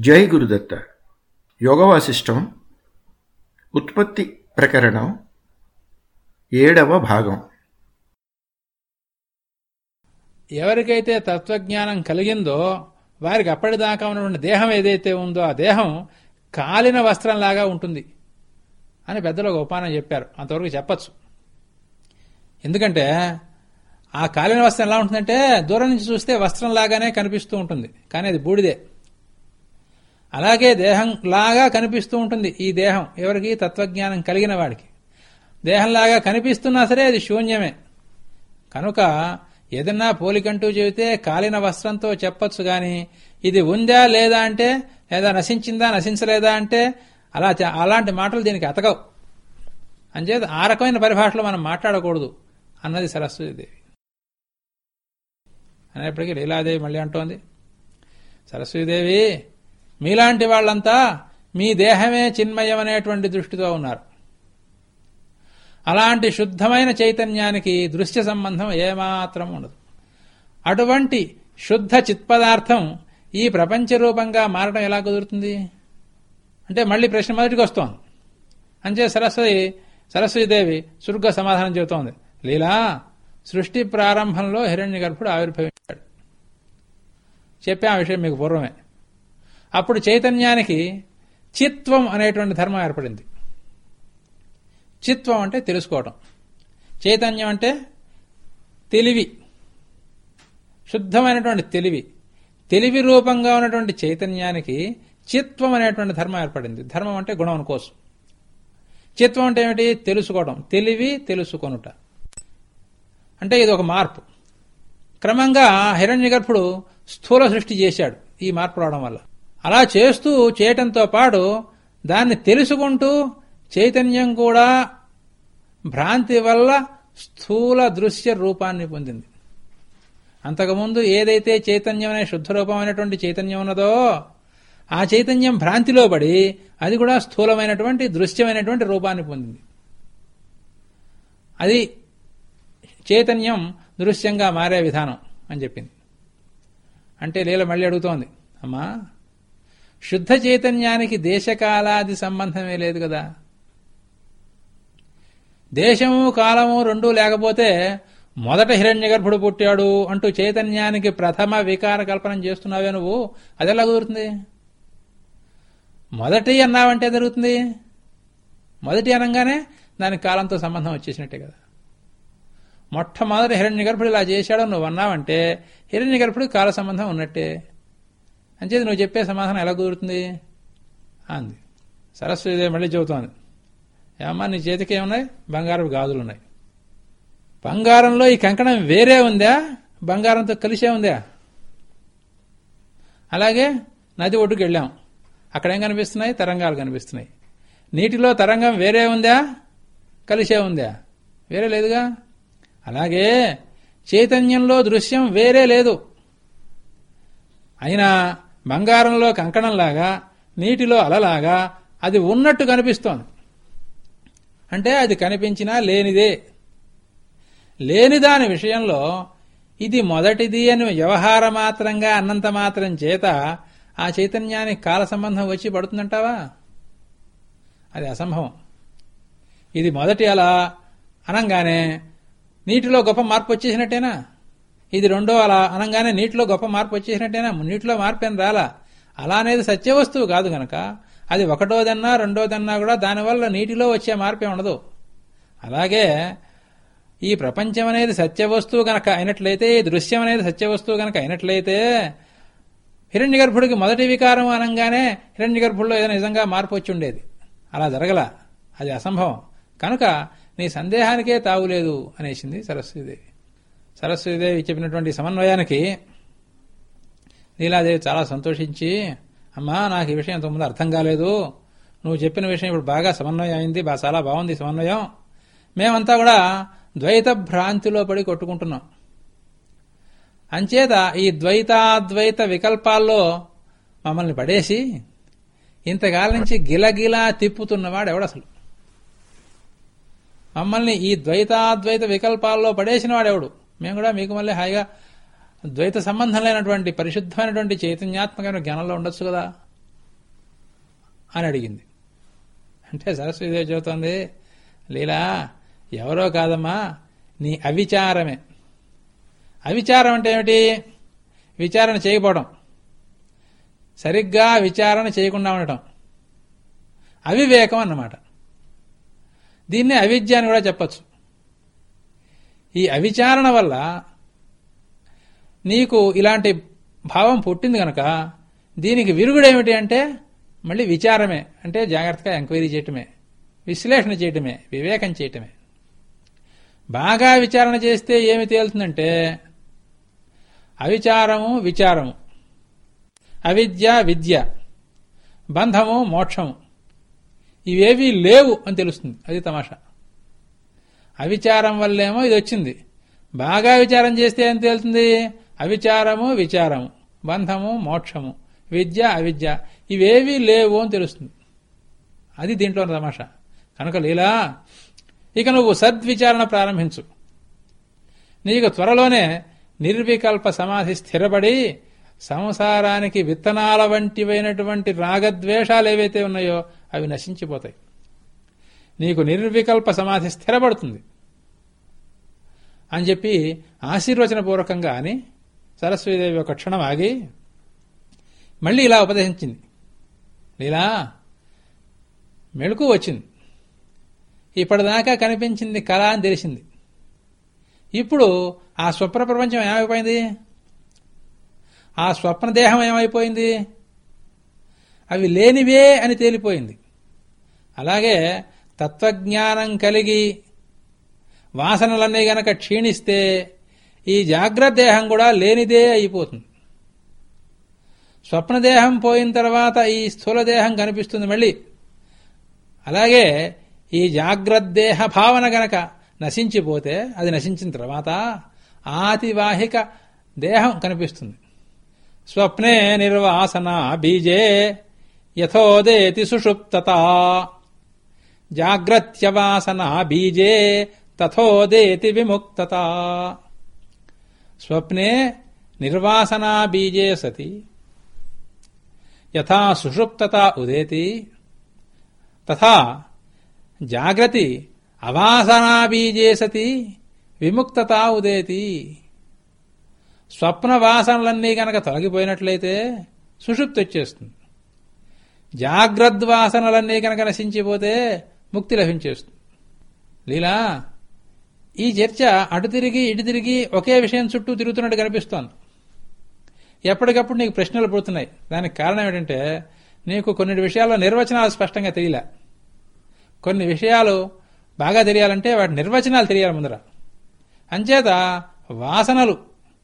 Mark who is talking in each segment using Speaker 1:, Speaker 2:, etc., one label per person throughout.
Speaker 1: జై గురుదత్త. యోగవాసిష్టం ఉత్పత్తి ప్రకరణం ఏడవ భాగం.
Speaker 2: ఎవరికైతే తత్వజ్ఞానం కలిగిందో వారికి అప్పటిదాకా ఉన్నటువంటి దేహం ఏదైతే ఉందో ఆ దేహం కాలిన వస్త్రంలాగా ఉంటుంది అని పెద్దలు ఒక ఉపానం చెప్పారు. అంతవరకు చెప్పచ్చు. ఎందుకంటే ఆ కాలిన వస్త్రం ఎలా ఉంటుందంటే దూరం నుంచి చూస్తే వస్త్రం లాగానే కనిపిస్తూ ఉంటుంది. కానీ అది బూడిదే. అలాగే దేహం లాగా కనిపిస్తూ ఉంటుంది ఈ దేహం. ఎవరికి? తత్వజ్ఞానం కలిగిన వాడికి. దేహంలాగా కనిపిస్తున్నా సరే అది శూన్యమే. కనుక ఏదన్నా పోలికంటూ చెబితే కాలిన వస్త్రంతో చెప్పొచ్చు గాని ఇది ఉందా లేదా అంటే లేదా నశించిందా నశించలేదా అంటే అలా అలాంటి మాటలు దీనికి అతకవు. అంచేత ఆ రకమైన పరిభాషలో మనం మాట్లాడకూడదు అన్నది సరస్వతీదేవి అనేప్పటికీ లీలాదేవి మళ్ళీ అంటోంది సరస్వతీదేవి మీలాంటి వాళ్ళంతా మీ దేహమే చిన్మయం అనేటువంటి దృష్టితో ఉన్నారు. అలాంటి శుద్ధమైన చైతన్యానికి దృశ్య సంబంధం ఏమాత్రం ఉండదు. అటువంటి శుద్ధ చిత్పదార్థం ఈ ప్రపంచ రూపంగా మారడం ఎలా కుదురుతుంది? అంటే మళ్ళీ ప్రశ్న మొదటికి వస్తోంది. అంచే సరస్వతి సరస్వతీదేవి సుర్గ సమాధానం చెబుతోంది. లీలా సృష్టి ప్రారంభంలో హిరణ్య గర్భుడు ఆవిర్భవించాడు. చెప్పే ఆ విషయం మీకు పూర్వమే. అప్పుడు చైతన్యానికి చిత్వం అనేటువంటి ధర్మం ఏర్పడింది. చిత్వం అంటే తెలుసుకోవటం. చైతన్యం అంటే తెలివి. శుద్ధమైనటువంటి తెలివి. తెలివి రూపంగా ఉన్నటువంటి చైతన్యానికి చిత్వం అనేటువంటి ధర్మం ఏర్పడింది. ధర్మం అంటే గుణం అనుకోసం చిత్వం అంటే ఏమిటి? తెలుసుకోవడం తెలివి తెలుసుకొనుట. అంటే ఇది ఒక మార్పు. క్రమంగా హిరణ్యగర్భుడు స్థూల సృష్టి చేశాడు ఈ మార్పు రావడం వల్ల. అలా చేస్తూ చేయటంతో పాటు దాన్ని తెలుసుకుంటూ చైతన్యం కూడా భ్రాంతి వల్ల స్థూల దృశ్య రూపాన్ని పొందింది. అంతకుముందు ఏదైతే చైతన్యం అనే శుద్ధ రూపమైనటువంటి చైతన్యం ఉన్నదో ఆ చైతన్యం భ్రాంతిలో పడి అది కూడా స్థూలమైనటువంటి దృశ్యమైనటువంటి రూపాన్ని పొందింది. అది చైతన్యం దృశ్యంగా మారే విధానం అని చెప్పింది. అంటే లీల మళ్ళీ అడుగుతోంది అమ్మా శుద్ధ చైతన్యానికి దేశకాలాది సంబంధమే లేదు కదా. దేశము కాలము రెండూ లేకపోతే మొదట హిరణ్యగర్భుడు పుట్టాడు అంటూ చైతన్యానికి ప్రథమ వికార కల్పన చేస్తున్నావే నువ్వు? అది ఎలా కుదురుతుంది? మొదటి అన్నావంటే జరుగుతుంది? మొదటి అనగానే దానికి కాలంతో సంబంధం వచ్చేసినట్టే కదా. మొట్టమొదటి హిరణ్యగర్భుడు ఇలా చేశాడో నువ్వు అన్నావంటే హిరణ్యగర్భుడు కాల సంబంధం ఉన్నట్టే. అంచేది నువ్వు చెప్పే సమాధానం ఎలా కుదురుతుంది? అంది. సరస్వతిదేవి మళ్ళీ చెబుతోంది. ఏమ్మా నీ చేతికి ఏమున్నాయి? బంగారం గాజులు ఉన్నాయి. బంగారంలో ఈ కంకణం వేరే ఉందా? బంగారంతో కలిసే ఉందా? అలాగే నది ఒడ్డుకు వెళ్ళాం. అక్కడేం కనిపిస్తున్నాయి? తరంగాలు కనిపిస్తున్నాయి. నీటిలో తరంగం వేరే ఉందా? కలిసే ఉందా? వేరే లేదుగా? అలాగే చైతన్యంలో దృశ్యం వేరే లేదు. అయినా బంగారంలో కంకణంలాగా నీటిలో అలలాగా అది ఉన్నట్టు కనిపిస్తోంది. అంటే అది కనిపించినా లేనిదే. లేని దాని విషయంలో ఇది మొదటిది అని వ్యవహార మాత్రంగా అన్నంత మాత్రం చేత ఆ చైతన్యానికి కాల సంబంధం వచ్చి పడుతుందంటావా? అది అసంభవం. ఇది మొదటి అలా అనంగానే నీటిలో గొప్ప మార్పు వచ్చేసినట్టేనా? ఇది రెండో అలా అనగానే నీటిలో గొప్ప మార్పు వచ్చేసినట్టేనా? నీటిలో మార్పు ఏం రాలా? అలా అనేది సత్య వస్తువు కాదు గనక. అది ఒకటోదన్నా రెండోదన్నా కూడా దానివల్ల నీటిలో వచ్చే మార్పే ఉండదు. అలాగే ఈ ప్రపంచం అనేది సత్య వస్తువు గనక అయినట్లయితే ఈ దృశ్యం అనేది సత్య వస్తువు గనక అయినట్లయితే హిరణ్యగర్భుడికి మొదటి వికారం అనగానే హిరణ్యగర్భుడిలో ఏదైనా నిజంగా మార్పు వచ్చి ఉండేది. అలా జరగల. అది అసంభవం. కనుక నీ సందేహానికే తావులేదు అనేసింది సరస్వతీదేవి సరస్వతీదేవి చెప్పినటువంటి సమన్వయానికి లీలాదేవి చాలా సంతోషించి అమ్మా నాకు ఈ విషయం ఇంతకుముందు అర్థం కాలేదు. నువ్వు చెప్పిన విషయం ఇప్పుడు బాగా సమన్వయం అయింది బాగా చాలా బాగుంది సమన్వయం. మేమంతా కూడా ద్వైత భ్రాంతిలో పడి కొట్టుకుంటున్నాం. అంచేత ఈ ద్వైతాద్వైత వికల్పాల్లో మమ్మల్ని పడేసి ఇంతకాలం నుంచి గిలగిలా తిప్పుతున్నవాడు ఎవడసలు మమ్మల్ని ఈ ద్వైతాద్వైత వికల్పాల్లో పడేసిన వాడెవడు మేము కూడా మీకు మళ్ళీ హాయిగా ద్వైత సంబంధం లేనటువంటి పరిశుద్ధమైనటువంటి చైతన్యాత్మకమైన జ్ఞానంలో ఉండొచ్చు కదా? అని అడిగింది. అంటే సరస్వతిదేవి చెబుతోంది లీలా ఎవరో కాదమ్మా నీ అవిచారమే. అవిచారం అంటే ఏమిటి? విచారణ చేయకపోవడం. సరిగ్గా విచారణ చేయకుండా ఉండటం. అవివేకం అన్నమాట. దీన్ని అవిద్య అని కూడా చెప్పచ్చు. ఈ అవిచారణ వల్ల నీకు ఇలాంటి భావం పుట్టింది గనక దీనికి విరుగుడేమిటి అంటే మళ్ళీ విచారమే అంటే జాగ్రత్తగా ఎంక్వైరీ చేయటమే విశ్లేషణ చేయటమే వివేకం చేయటమే. బాగా విచారణ చేస్తే ఏమి తేలుతుందంటే అవిచారము విచారము అవిద్య విద్య బంధము మోక్షము ఇవేవీ లేవు అని తెలుస్తుంది. అది తమాషా. అవిచారం వల్లేమో ఇది వచ్చింది. బాగా విచారం చేస్తే ఏం తేలుతుంది? అవిచారము విచారము. బంధము మోక్షము. విద్య అవిద్య. ఇవేవీ లేవు అని తెలుస్తుంది. అది దీంట్లో తమాషా. కనుక లీలా ఇక నువ్వు సద్విచారణ ప్రారంభించు. నీకు త్వరలోనే నిర్వికల్ప సమాధి స్థిరపడి సంసారానికి విత్తనాల వంటివైనటువంటి రాగద్వేషాలు ఏవైతే ఉన్నాయో అవి నశించిపోతాయి. నీకు నిర్వికల్ప సమాధి స్థిరపడుతుంది. అని చెప్పి ఆశీర్వచనపూర్వకంగా అని సరస్వతీదేవి ఒక క్షణం ఆగి మళ్ళీ ఇలా ఉపదేశించింది. లీలా మెళుకు వచ్చింది. ఇప్పటిదాకా కనిపించింది కళ అని తెలిసింది. ఇప్పుడు ఆ స్వప్న ప్రపంచం ఏమైపోయింది? ఆ స్వప్న దేహం ఏమైపోయింది? అవి లేనివే అని తేలిపోయింది. అలాగే తత్వజ్ఞానం కలిగి వాసనలన్నీ గనక క్షీణిస్తే ఈ జాగ్రత్త దేహం కూడా లేనిదే అయిపోతుంది. స్వప్నదేహం పోయిన తర్వాత ఈ స్థూలదేహం కనిపిస్తుంది మళ్ళీ. అలాగే ఈ జాగ్రత్తదేహ భావన గనక నశించిపోతే అది నశించిన తర్వాత ఆతివాహిక దేహం కనిపిస్తుంది. స్వప్నే నిర్వాసన బీజే యథోదేతి సుషుప్తత. జాగ్రత్యవాసన బీజే తథోదేతి విముక్తత. స్వప్నే నిర్వాసనా బీజే సతి. యథా సుషుప్తత ఉదేతి. తథా జాగ్రతి అవాసనా బీజే సతి విముక్తత ఉదేతి. స్వప్న వాసనలన్నీ గనక తొలగిపోయినట్లయితే సుషుప్తి వచ్చేస్తుంది. జాగ్రద్వాసనలన్నీ కనుక నశించిపోతే ముక్తి లభించేస్తుంది లీలా ఈ చర్చ అటు తిరిగి ఇటు తిరిగి ఒకే విషయం చుట్టూ తిరుగుతున్నట్టు కనిపిస్తోంది. ఎప్పటికప్పుడు నీకు ప్రశ్నలు పుడుతున్నాయి. దానికి కారణం ఏంటంటే నీకు కొన్ని విషయాల్లో నిర్వచనాలు స్పష్టంగా తెలియలే. కొన్ని విషయాలు బాగా తెలియాలంటే వాటి నిర్వచనాలు తెలియాలి ముందర. అంచేత వాసనలు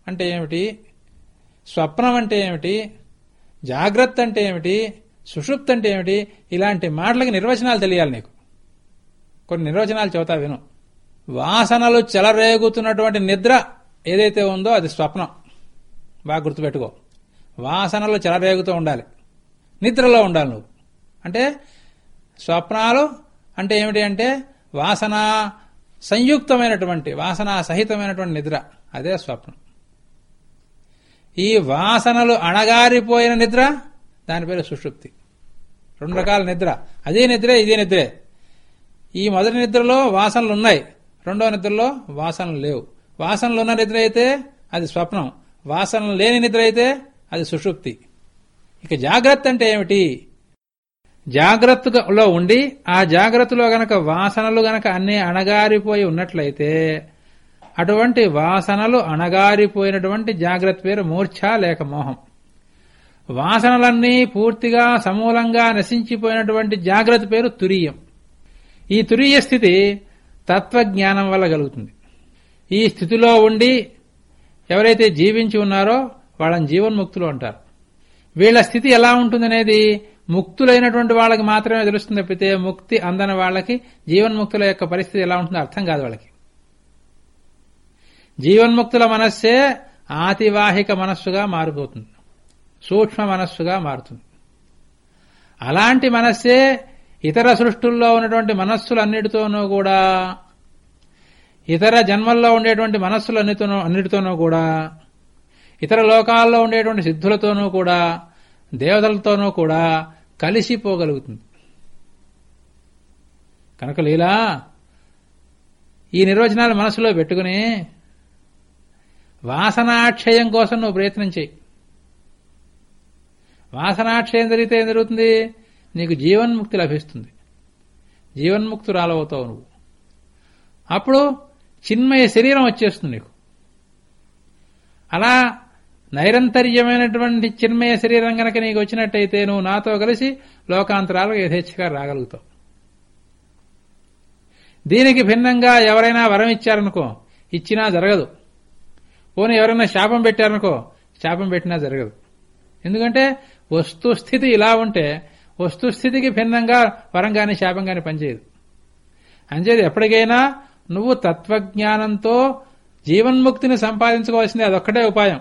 Speaker 2: అంటే ఏమిటి? స్వప్నం అంటే ఏమిటి? జాగ్రత్త అంటే ఏమిటి? సుషుప్తి అంటే ఏమిటి? ఇలాంటి మాటలకి నిర్వచనాలు తెలియాలి నీకు. కొన్ని నిర్వచనాలు చెబుతా విను. వాసనలు చెలరేగుతున్నటువంటి నిద్ర ఏదైతే ఉందో అది స్వప్నం. బాగా గుర్తుపెట్టుకో. వాసనలు చెలరేగుతూ ఉండాలి. నిద్రలో ఉండాలి నువ్వు. అంటే స్వప్నాలు అంటే ఏమిటి అంటే వాసన సంయుక్తమైనటువంటి వాసన సహితమైనటువంటి నిద్ర. అదే స్వప్నం. ఈ వాసనలు అణగారిపోయిన నిద్ర దాని పేరు సుషుప్తి. రెండు రకాల నిద్ర. అదే నిద్రే ఇదే నిద్రే. ఈ మొదటి నిద్రలో వాసనలు ఉన్నాయి. రెండవ నిద్రలో వాసనలు లేవు. వాసనలు ఉన్న నిద్ర అయితే అది స్వప్నం. వాసనలు లేని నిద్ర అయితే అది సుషుప్తి. ఇక జాగ్రత్త అంటే ఏమిటి? జాగ్రత్తలో ఉండి ఆ జాగ్రత్తలో గనక వాసనలు గనక అన్నీ అణగారిపోయి ఉన్నట్లయితే అటువంటి వాసనలు అణగారిపోయినటువంటి జాగ్రత్త పేరు మూర్ఛ లేక మోహం. వాసనలన్నీ పూర్తిగా సమూలంగా నశించిపోయినటువంటి జాగ్రత్త పేరు తురియం. ఈ తురియ స్థితి తత్వజ్ఞానం వల్ల కలుగుతుంది. ఈ స్థితిలో ఉండి ఎవరైతే జీవించి ఉన్నారో వాళ్ళని జీవన్ముక్తులు అంటారు. వీళ్ళ స్థితి ఎలా ఉంటుందనేది ముక్తులైనటువంటి వాళ్ళకి మాత్రమే తెలుస్తుంది తప్పితే ముక్తి అందని వాళ్ళకి జీవన్ముక్తుల యొక్క పరిస్థితి ఎలా ఉంటుందో అర్థం కాదు వాళ్ళకి. జీవన్ముక్తుల మనస్సే ఆతివాహిక మనస్సుగా మారిపోతుంది. సూక్ష్మ మనస్సుగా మారుతుంది. అలాంటి మనస్సే ఇతర సృష్టుల్లో ఉన్నటువంటి మనస్సులన్నిటితోనూ కూడా ఇతర జన్మల్లో ఉండేటువంటి మనస్సులన్నితోనూ అన్నిటితోనూ కూడా ఇతర లోకాల్లో ఉండేటువంటి సిద్ధులతోనూ కూడా దేవతలతోనూ కూడా కలిసిపోగలుగుతుంది. కనుక లీలా ఈ నిర్వచనాలు మనసులో పెట్టుకుని వాసనాక్షయం కోసం నువ్వు ప్రయత్నం చేయి. వాసనాక్షయం జరిగితే ఏం జరుగుతుంది? నీకు జీవన్ముక్తి లభిస్తుంది. జీవన్ముక్తురాలవుతావు నువ్వు. అప్పుడు చిన్మయ శరీరం వచ్చేస్తుంది నీకు. అలా నైరంతర్యమైనటువంటి చిన్మయ శరీరం గనక నీకు వచ్చినట్టయితే నువ్వు నాతో కలిసి లోకాంతరాలకు యథేచ్ఛగా రాగలుగుతావు. దీనికి భిన్నంగా ఎవరైనా వరం ఇచ్చారనుకో ఇచ్చినా జరగదు. పోనీ ఎవరైనా శాపం పెట్టారనుకో శాపం పెట్టినా జరగదు. ఎందుకంటే వస్తుస్థితి ఇలా ఉంటే వస్తుస్థితికి భిన్నంగా వరం గాని శాపం గాని పనిచేయదు. అంచేది ఎప్పటికైనా నువ్వు తత్వజ్ఞానంతో జీవన్ముక్తిని సంపాదించుకోవాల్సింది అదొక్కటే ఉపాయం.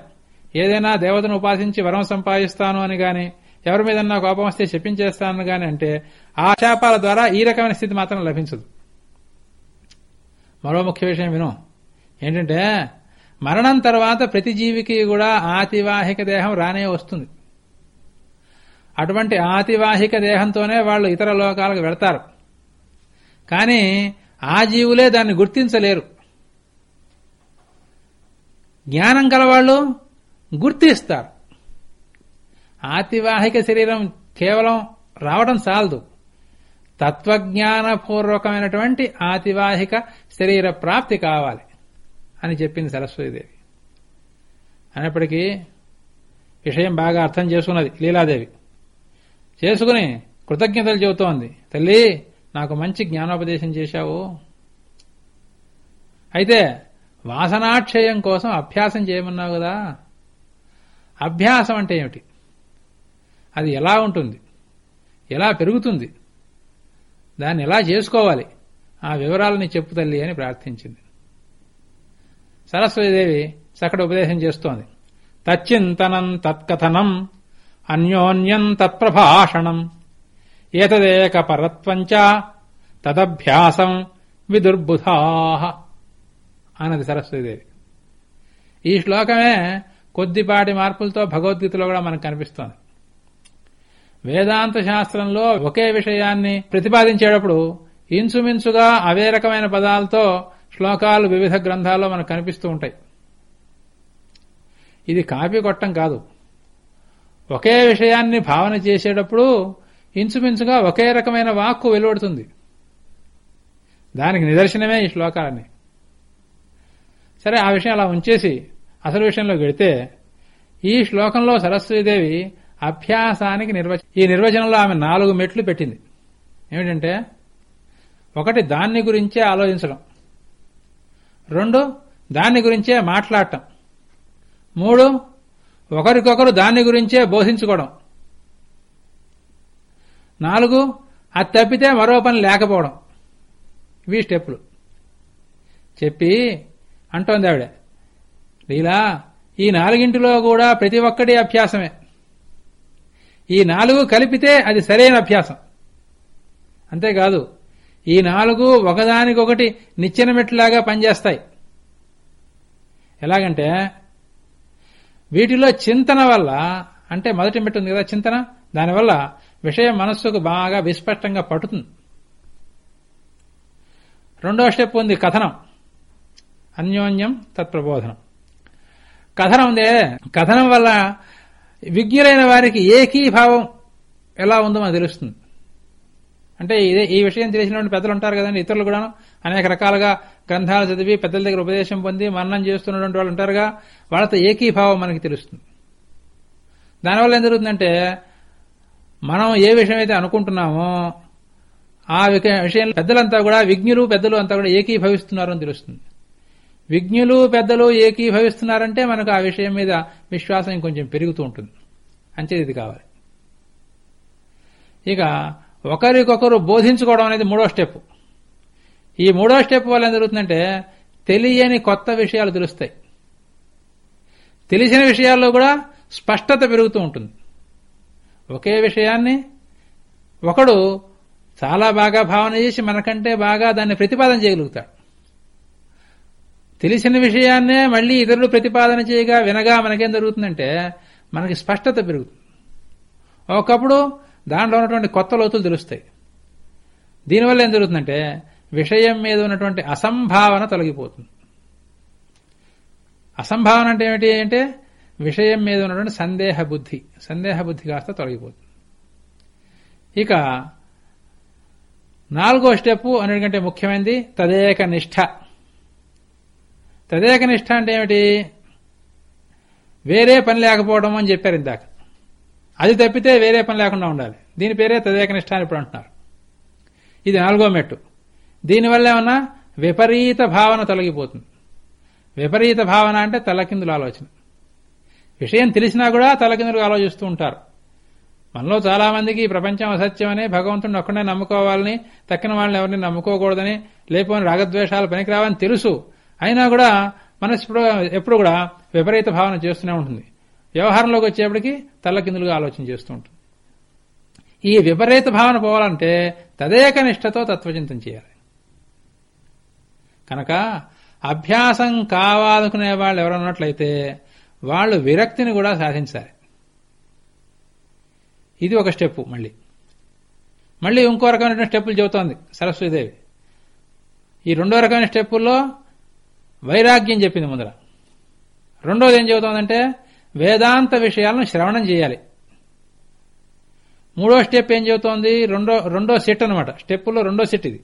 Speaker 2: ఏదైనా దేవతను ఉపాసించి వరం సంపాదిస్తాను అని గాని ఎవరి మీదన్నా కోపం వస్తే చెప్పించేస్తాను గాని అంటే ఆ శాపాల ద్వారా ఈ రకమైన స్థితి మాత్రం లభించదు. మరో ముఖ్య విషయం విను. ఏంటంటే మరణం తర్వాత ప్రతి జీవికి కూడా ఆతివాహిక దేహం రానే వస్తుంది. అటువంటి ఆతివాహిక దేహంతోనే వాళ్ళు ఇతర లోకాలకు వెళతారు. కానీ ఆ జీవులే దాన్ని గుర్తించలేరు. జ్ఞానం కలవాళ్ళు గుర్తిస్తారు. ఆతివాహిక శరీరం కేవలం రావడం చాలదు. తత్వజ్ఞానపూర్వకమైనటువంటి ఆతివాహిక శరీర ప్రాప్తి కావాలి అని చెప్పింది సరస్వతీదేవి. అయినప్పటికీ విషయం బాగా అర్థం చేసుకున్నది లీలాదేవి. చేసుకుని కృతజ్ఞతలు చెబుతోంది. తల్లి నాకు మంచి జ్ఞానోపదేశం చేశావు. అయితే వాసనాక్షయం కోసం అభ్యాసం చేయమన్నావు కదా. అభ్యాసం అంటే ఏమిటి? అది ఎలా ఉంటుంది? ఎలా పెరుగుతుంది? దాన్ని ఎలా చేసుకోవాలి? ఆ వివరాలని చెప్పు తల్లి అని ప్రార్థించింది. సరస్వతీదేవి చక్కటి ఉపదేశం చేస్తోంది. తచ్చింతనం తత్కథనం అన్యోన్యం తత్ప్రభాషణం ఏతదేక పరత్వంచ తదభ్యాసం విదుర్బుధా అన్నది సరస్వతీదేవి. ఈ శ్లోకమే కొద్దిపాటి మార్పులతో భగవద్గీతలో కూడా మనకు కనిపిస్తోంది. వేదాంత శాస్త్రంలో ఒకే విషయాన్ని ప్రతిపాదించేటప్పుడు ఇంచుమించుగా అవే రకమైన పదాలతో శ్లోకాలు వివిధ గ్రంథాల్లో మనకు కనిపిస్తూ ఉంటాయి. ఇది కాపీ కొట్టం కాదు. ఒకే విషయాన్ని భావన చేసేటప్పుడు ఇంచుమించుగా ఒకే రకమైన వాక్కు వెలువడుతుంది. దానికి నిదర్శనమే ఈ శ్లోకాలని. సరే ఆ విషయం అలా ఉంచేసి అసలు విషయంలో వెడితే ఈ శ్లోకంలో సరస్వతీదేవి అభ్యాసానికి నిర్వచ ఈ నిర్వచనంలో ఆమె నాలుగు మెట్లు పెట్టింది. ఏమిటంటే ఒకటి దాన్ని గురించే ఆలోచించడం. రెండు దాన్ని గురించే మాట్లాడటం. మూడు ఒకరికొకరు దాని గురించే బోధించుకోవడం. నాలుగు అది తప్పితే మరో పని లేకపోవడం. ఇవి స్టెప్లు చెప్పి అంటోంది ఆవిడ. లీలా ఈ నాలుగింటిలో కూడా ప్రతి ఒక్కటి అభ్యాసమే. ఈ నాలుగు కలిపితే అది సరైన అభ్యాసం. అంతేకాదు ఈ నాలుగు ఒకదానికొకటి నిచ్చెన మెట్లాగా పనిచేస్తాయి. ఎలాగంటే వీటిలో చింతన వల్ల అంటే మొదటి మెట్టు ఉంది కదా చింతన దానివల్ల విషయం మనస్సుకు బాగా విస్పష్టంగా పట్టుతుంది. రెండో స్టెప్ ఉంది కథనం. అన్యోన్యం తత్ప్రబోధనం. కథనం ఉందే కథనం వల్ల విజ్ఞులైన వారికి ఏకీభావం ఎలా ఉందో మనకు తెలుస్తుంది. అంటే ఇదే ఈ విషయం తెలిసినటువంటి పెద్దలు ఉంటారు కదండి ఇతరులు కూడా అనేక రకాలుగా గ్రంథాలు చదివి పెద్దల దగ్గర ఉపదేశం పొంది మరణం చేస్తున్నటువంటి వాళ్ళు ఉంటారుగా వాళ్ళతో ఏకీభావం మనకి తెలుస్తుంది. దానివల్ల ఏం జరుగుతుందంటే మనం ఏ విషయం అయితే అనుకుంటున్నామో ఆ విషయంలో పెద్దలంతా కూడా విజ్ఞులు పెద్దలు అంతా కూడా ఏకీభవిస్తున్నారని తెలుస్తుంది. విజ్ఞులు పెద్దలు ఏకీభవిస్తున్నారంటే మనకు ఆ విషయం మీద విశ్వాసం ఇంకొంచెం పెరుగుతూ ఉంటుంది. అంచేది ఇది కావాలి. ఇక ఒకరికొకరు బోధించుకోవడం అనేది మూడో స్టెప్. ఈ మూడో స్టెప్ వల్ల ఏం జరుగుతుందంటే తెలియని కొత్త విషయాలు తెలుస్తాయి. తెలిసిన విషయాల్లో కూడా స్పష్టత పెరుగుతూ ఉంటుంది. ఒకే విషయాన్ని ఒకడు చాలా బాగా భావన చేసి మనకంటే బాగా దాన్ని ప్రతిపాదన చేయగలుగుతాడు. తెలిసిన విషయాన్నే మళ్ళీ ఇతరులు ప్రతిపాదన చేయగా వినగా మనకేం జరుగుతుందంటే మనకి స్పష్టత పెరుగుతుంది. ఒకప్పుడు దాంట్లో ఉన్నటువంటి కొత్త లోతులు తెలుస్తాయి. దీనివల్ల ఏం జరుగుతుందంటే విషయం మీద ఉన్నటువంటి అసంభావన తొలగిపోతుంది. అసంభావన అంటే ఏమిటి అంటే విషయం మీద ఉన్నటువంటి సందేహ బుద్ధి. సందేహ బుద్ధి కాస్త తొలగిపోతుంది. ఇక నాలుగో స్టెప్ అన్నిటికంటే ముఖ్యమైనది తదేక నిష్ఠ. తదేక నిష్ఠ అంటే ఏమిటి? వేరే పని లేకపోవడం అని చెప్పారు ఇందాక. అది తప్పితే వేరే పని లేకుండా ఉండాలి. దీని పేరే తదేక నిష్ఠ అని ఇప్పుడు అంటున్నారు. ఇది నాలుగో మెట్టు. దీనివల్ల ఏమన్నా విపరీత భావన తొలగిపోతుంది. విపరీత భావన అంటే తలకిందుల ఆలోచన. విషయం తెలిసినా కూడా తలకిందులుగా ఆలోచిస్తూ ఉంటారు. మనలో చాలామందికి ఈ ప్రపంచం అసత్యమని భగవంతుడిని ఒక్కడే నమ్ముకోవాలని తక్కిన వాళ్ళని ఎవరిని నమ్ముకోకూడదని లేకపోని రాగద్వేషాలు పనికిరావని తెలుసు. అయినా కూడా మనసు ఇప్పుడు ఎప్పుడు కూడా విపరీత భావన చేస్తూనే ఉంటుంది. వ్యవహారంలోకి వచ్చేప్పటికి తల్లకిందులుగా ఆలోచన చేస్తూ ఉంటుంది. ఈ విపరీత భావన పోవాలంటే తదేక నిష్టతో తత్వచింతం చేయాలి. కనుక అభ్యాసం కావాలనుకునే వాళ్ళు ఎవరన్నట్లయితే వాళ్ళు విరక్తిని కూడా సాధించాలి. ఇది ఒక స్టెప్ మళ్ళీ. మళ్ళీ ఇంకో రకమైన స్టెప్పులు చెబుతోంది సరస్వతిదేవి. ఈ రెండో రకమైన స్టెప్పుల్లో వైరాగ్యం చెప్పింది ముందర. రెండోది ఏం చెబుతోందంటే వేదాంత విషయాలను శ్రవణం చేయాలి. మూడో స్టెప్ ఏం చెబుతోంది? రెండో రెండో సెట్ అనమాట స్టెప్పుల్లో రెండో సెట్ ఇది.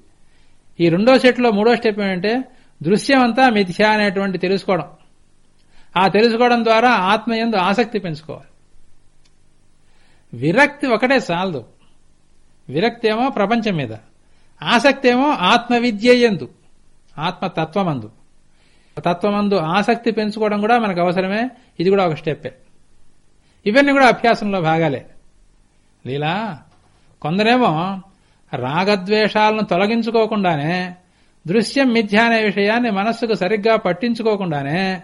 Speaker 2: ఈ రెండో సెట్లో మూడో స్టెప్ ఏంటంటే దృశ్యం అంతా మిథ్య అనేటువంటి తెలుసుకోవడం. ఆ తెలుసుకోవడం ద్వారా ఆత్మయందు ఆసక్తి పెంచుకోవాలి. విరక్తి ఒకటే చాలదు విరక్తి ఏమో ప్రపంచం మీద. ఆసక్తి ఏమో ఆత్మవిద్య ఎందు. ఆత్మతత్వమందు. తత్వమందు ఆసక్తి పెంచుకోవడం కూడా మనకు అవసరమే. ఇది కూడా ఒక స్టెప్పే. ఇవన్నీ కూడా అభ్యాసంలో భాగాలే. లీలా కొందరేమో రాగద్వేషాలను తొలగించుకోకుండానే దృశ్యం మిథ్య అనే విషయాన్ని మనస్సుకు సరిగ్గా పట్టించుకోకుండానే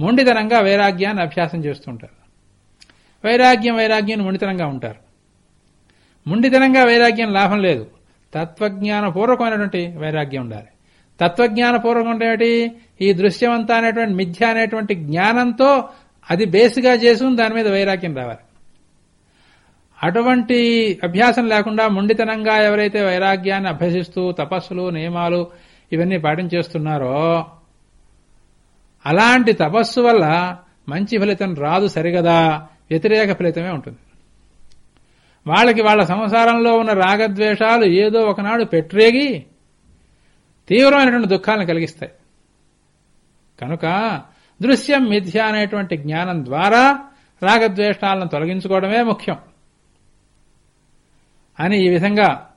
Speaker 2: మొండితనంగా వైరాగ్యాన్ని అభ్యాసం చేస్తుంటారు. వైరాగ్యం వైరాగ్యం మొండితనంగా ఉంటారు. మొండితనంగా వైరాగ్యం లాభం లేదు. తత్వజ్ఞాన పూర్వకమైనటువంటి వైరాగ్యం ఉండాలి. తత్వజ్ఞానపూర్వకం అంటే ఏమిటి? ఈ దృశ్యమంతా అనేటువంటి మిథ్య అనేటువంటి జ్ఞానంతో అది బేస్గా చేసుకుని దాని మీద వైరాగ్యం రావాలి. అటువంటి అభ్యాసం లేకుండా మొండితనంగా ఎవరైతే వైరాగ్యాన్ని అభ్యసిస్తూ తపస్సులు నియమాలు ఇవన్నీ పాటించేస్తున్నారో అలాంటి తపస్సు వల్ల మంచి ఫలితం రాదు సరిగదా? వ్యతిరేక ఫలితమే ఉంటుంది. వాళ్ళకి వాళ్ళ సంసారంలో ఉన్న రాగద్వేషాలు ఏదో ఒకనాడు పెట్రేగి తీవ్రమైనటువంటి దుఃఖాలను కలిగిస్తాయి. కనుక దృశ్యం మిథ్య అనేటువంటి జ్ఞానం ద్వారా రాగద్వేషాలను తొలగించుకోవడమే ముఖ్యం. అని ఈ విధంగా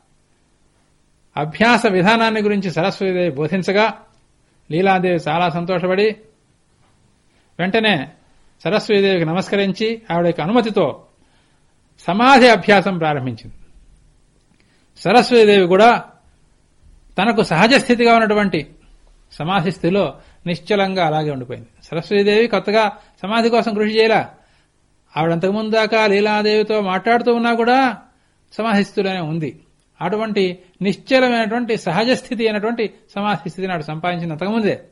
Speaker 2: అభ్యాస విధానాన్ని గురించి సరస్వతిదేవి బోధించగా లీలాదేవి చాలా సంతోషపడి వెంటనే సరస్వతీదేవికి నమస్కరించి ఆవిడ యొక్క అనుమతితో సమాధి అభ్యాసం ప్రారంభించింది. సరస్వతీదేవి కూడా తనకు సహజ స్థితిగా ఉన్నటువంటి సమాధి స్థితిలో నిశ్చలంగా అలాగే ఉండిపోయింది. సరస్వతీదేవి కొత్తగా సమాధి కోసం కృషి చేయలా. ఆవిడంతకుముందు దాకా లీలాదేవితో మాట్లాడుతూ ఉన్నా కూడా సమాధిస్థితిలోనే ఉంది. అటువంటి నిశ్చలమైనటువంటి సహజ స్థితి అయినటువంటి సమాధి స్థితిని ఆవిడ సంపాదించిన అంతకుముందే.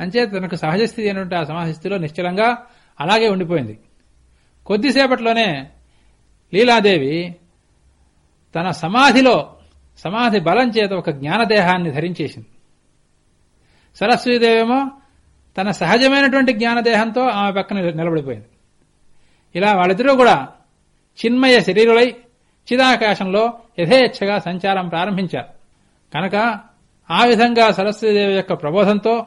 Speaker 2: అంచేత తనకు సహజ స్థితి అయినటువంటి ఆ సమాధి స్థితిలో నిశ్చలంగా అలాగే ఉండిపోయింది. కొద్దిసేపట్లోనే లీలాదేవి తన సమాధిలో సమాధి బలం చేత ఒక జ్ఞానదేహాన్ని ధరించేసింది. సరస్వతీదేవేమో తన సహజమైనటువంటి జ్ఞానదేహంతో ఆమె పక్కన నిలబడిపోయింది. ఇలా వాళ్ళిద్దరూ కూడా చిన్మయ శరీరులై చిదాకాశంలో యథేచ్ఛగా సంచారం ప్రారంభించారు. కనుక ఆ విధంగా సరస్వతీదేవి యొక్క ప్రబోధంతో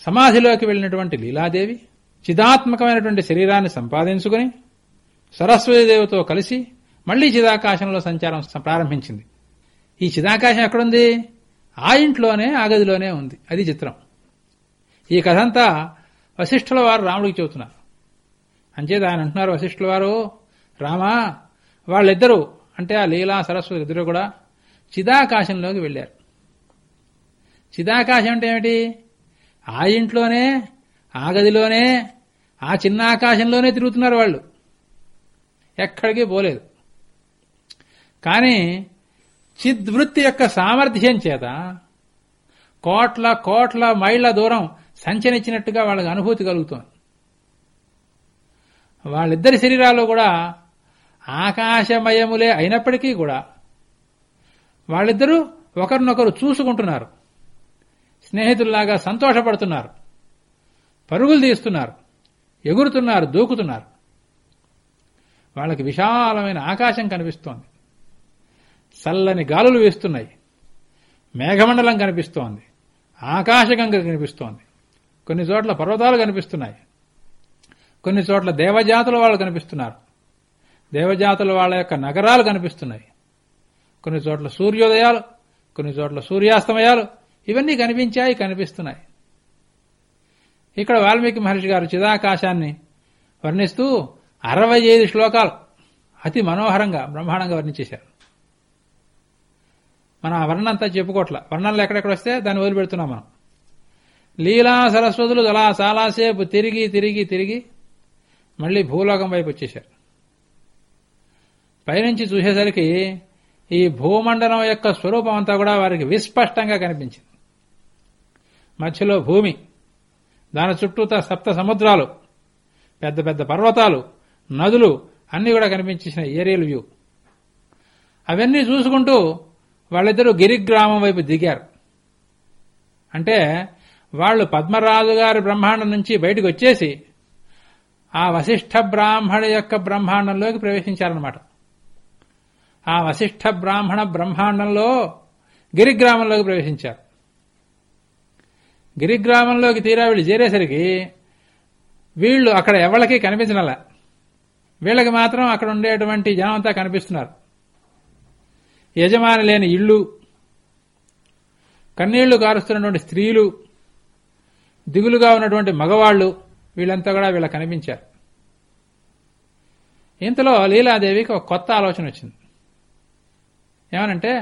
Speaker 2: సమాధిలోకి వెళ్ళినటువంటి లీలాదేవి చిదాత్మకమైనటువంటి శరీరాన్ని సంపాదించుకుని సరస్వతీదేవితో కలిసి మళ్ళీ చిదాకాశంలో సంచారం ప్రారంభించింది. ఈ చిదాకాశం ఎక్కడుంది? ఆ ఇంట్లోనే ఆ గదిలోనే ఉంది. అది చిత్రం. ఈ కథంతా వశిష్ఠుల వారు రాముడికి చెబుతున్నారు. అంచేత ఆయన అంటున్నారు వశిష్ఠుల వారు రామా వాళ్ళిద్దరూ అంటే ఆ లీలా సరస్వతి ఇద్దరు కూడా చిదాకాశంలోకి వెళ్ళారు. చిదాకాశం అంటే ఏమిటి? ఆ ఇంట్లోనే ఆ గదిలోనే ఆ చిన్న ఆకాశంలోనే తిరుగుతున్నారు వాళ్ళు. ఎక్కడికి పోలేదు. కానీ చిద్వృత్తి యొక్క సామర్థ్యం చేత కోట్ల కోట్ల మైళ్ళ దూరం సంచరించినట్టుగా వాళ్ళకి అనుభూతి కలుగుతోంది. వాళ్ళిద్దరి శరీరాల్లో కూడా ఆకాశమయములే అయినప్పటికీ కూడా వాళ్ళిద్దరూ ఒకరినొకరు చూసుకుంటున్నారు. స్నేహితుల్లాగా సంతోషపడుతున్నారు. పరుగులు తీస్తున్నారు. ఎగురుతున్నారు దూకుతున్నారు. వాళ్ళకి విశాలమైన ఆకాశం కనిపిస్తోంది. చల్లని గాలులు వేస్తున్నాయి. మేఘమండలం కనిపిస్తోంది. ఆకాశగంగ కనిపిస్తోంది. కొన్ని చోట్ల పర్వతాలు కనిపిస్తున్నాయి. కొన్ని చోట్ల దేవజాతుల వాళ్ళు కనిపిస్తున్నారు. దేవజాతుల వాళ్ళ యొక్క నగరాలు కనిపిస్తున్నాయి. కొన్ని చోట్ల సూర్యోదయాలు కొన్ని చోట్ల సూర్యాస్తమయాలు ఇవన్నీ కనిపించాయి కనిపిస్తున్నాయి. ఇక్కడ వాల్మీకి మహర్షి గారు చిదాకాశాన్ని వర్ణిస్తూ అరవై ఐదు శ్లోకాలు అతి మనోహరంగా బ్రహ్మాండంగా వర్ణించేశారు. మనం ఆ వర్ణంతా చెప్పుకోట్ల. చెప్పుకోవట్ల వర్ణనలు ఎక్కడెక్కడ వస్తే దాన్ని వదిలిపెడుతున్నాం మనం. లీలా సరస్వతులు అలా చాలాసేపు తిరిగి తిరిగి తిరిగి మళ్ళీ భూలోకం వైపు వచ్చేశారు. పైనుంచి చూసేసరికి ఈ భూమండలం యొక్క స్వరూపం అంతా కూడా వారికి విస్పష్టంగా కనిపించింది. మధ్యలో భూమి దాని చుట్టూత సప్త సముద్రాలు పెద్ద పెద్ద పర్వతాలు నదులు అన్నీ కూడా కనిపించేసిన ఏరియల్ వ్యూ. అవన్నీ చూసుకుంటూ వాళ్ళిద్దరూ గిరిగ్రామం వైపు దిగారు. అంటే వాళ్ళు పద్మరాజు గారి బ్రహ్మాండం నుంచి బయటకు వచ్చేసి ఆ వశిష్ఠ బ్రాహ్మణ యొక్క బ్రహ్మాండంలోకి ప్రవేశించారనమాట ఆ వశిష్ఠ బ్రాహ్మణ బ్రహ్మాండంలో గిరిగ్రామంలోకి ప్రవేశించారు. గిరిగ్రామంలోకి తీరా వీళ్ళు చేరేసరికి వీళ్ళు అక్కడ ఎవరికి కనిపించనలా. వీళ్ళకి మాత్రం అక్కడ ఉండేటువంటి జనం అంతా కనిపిస్తున్నారు. యజమాని లేని ఇళ్ళు కన్నీళ్ళు కారుస్తున్నటువంటి స్త్రీలు దిగులుగా ఉన్నటువంటి మగవాళ్ళు వీళ్ళంతా కూడా వీళ్ళ కనిపించారు. ఇంతలో లీలాదేవికి ఒక కొత్త ఆలోచన వచ్చింది. ఏమనంటే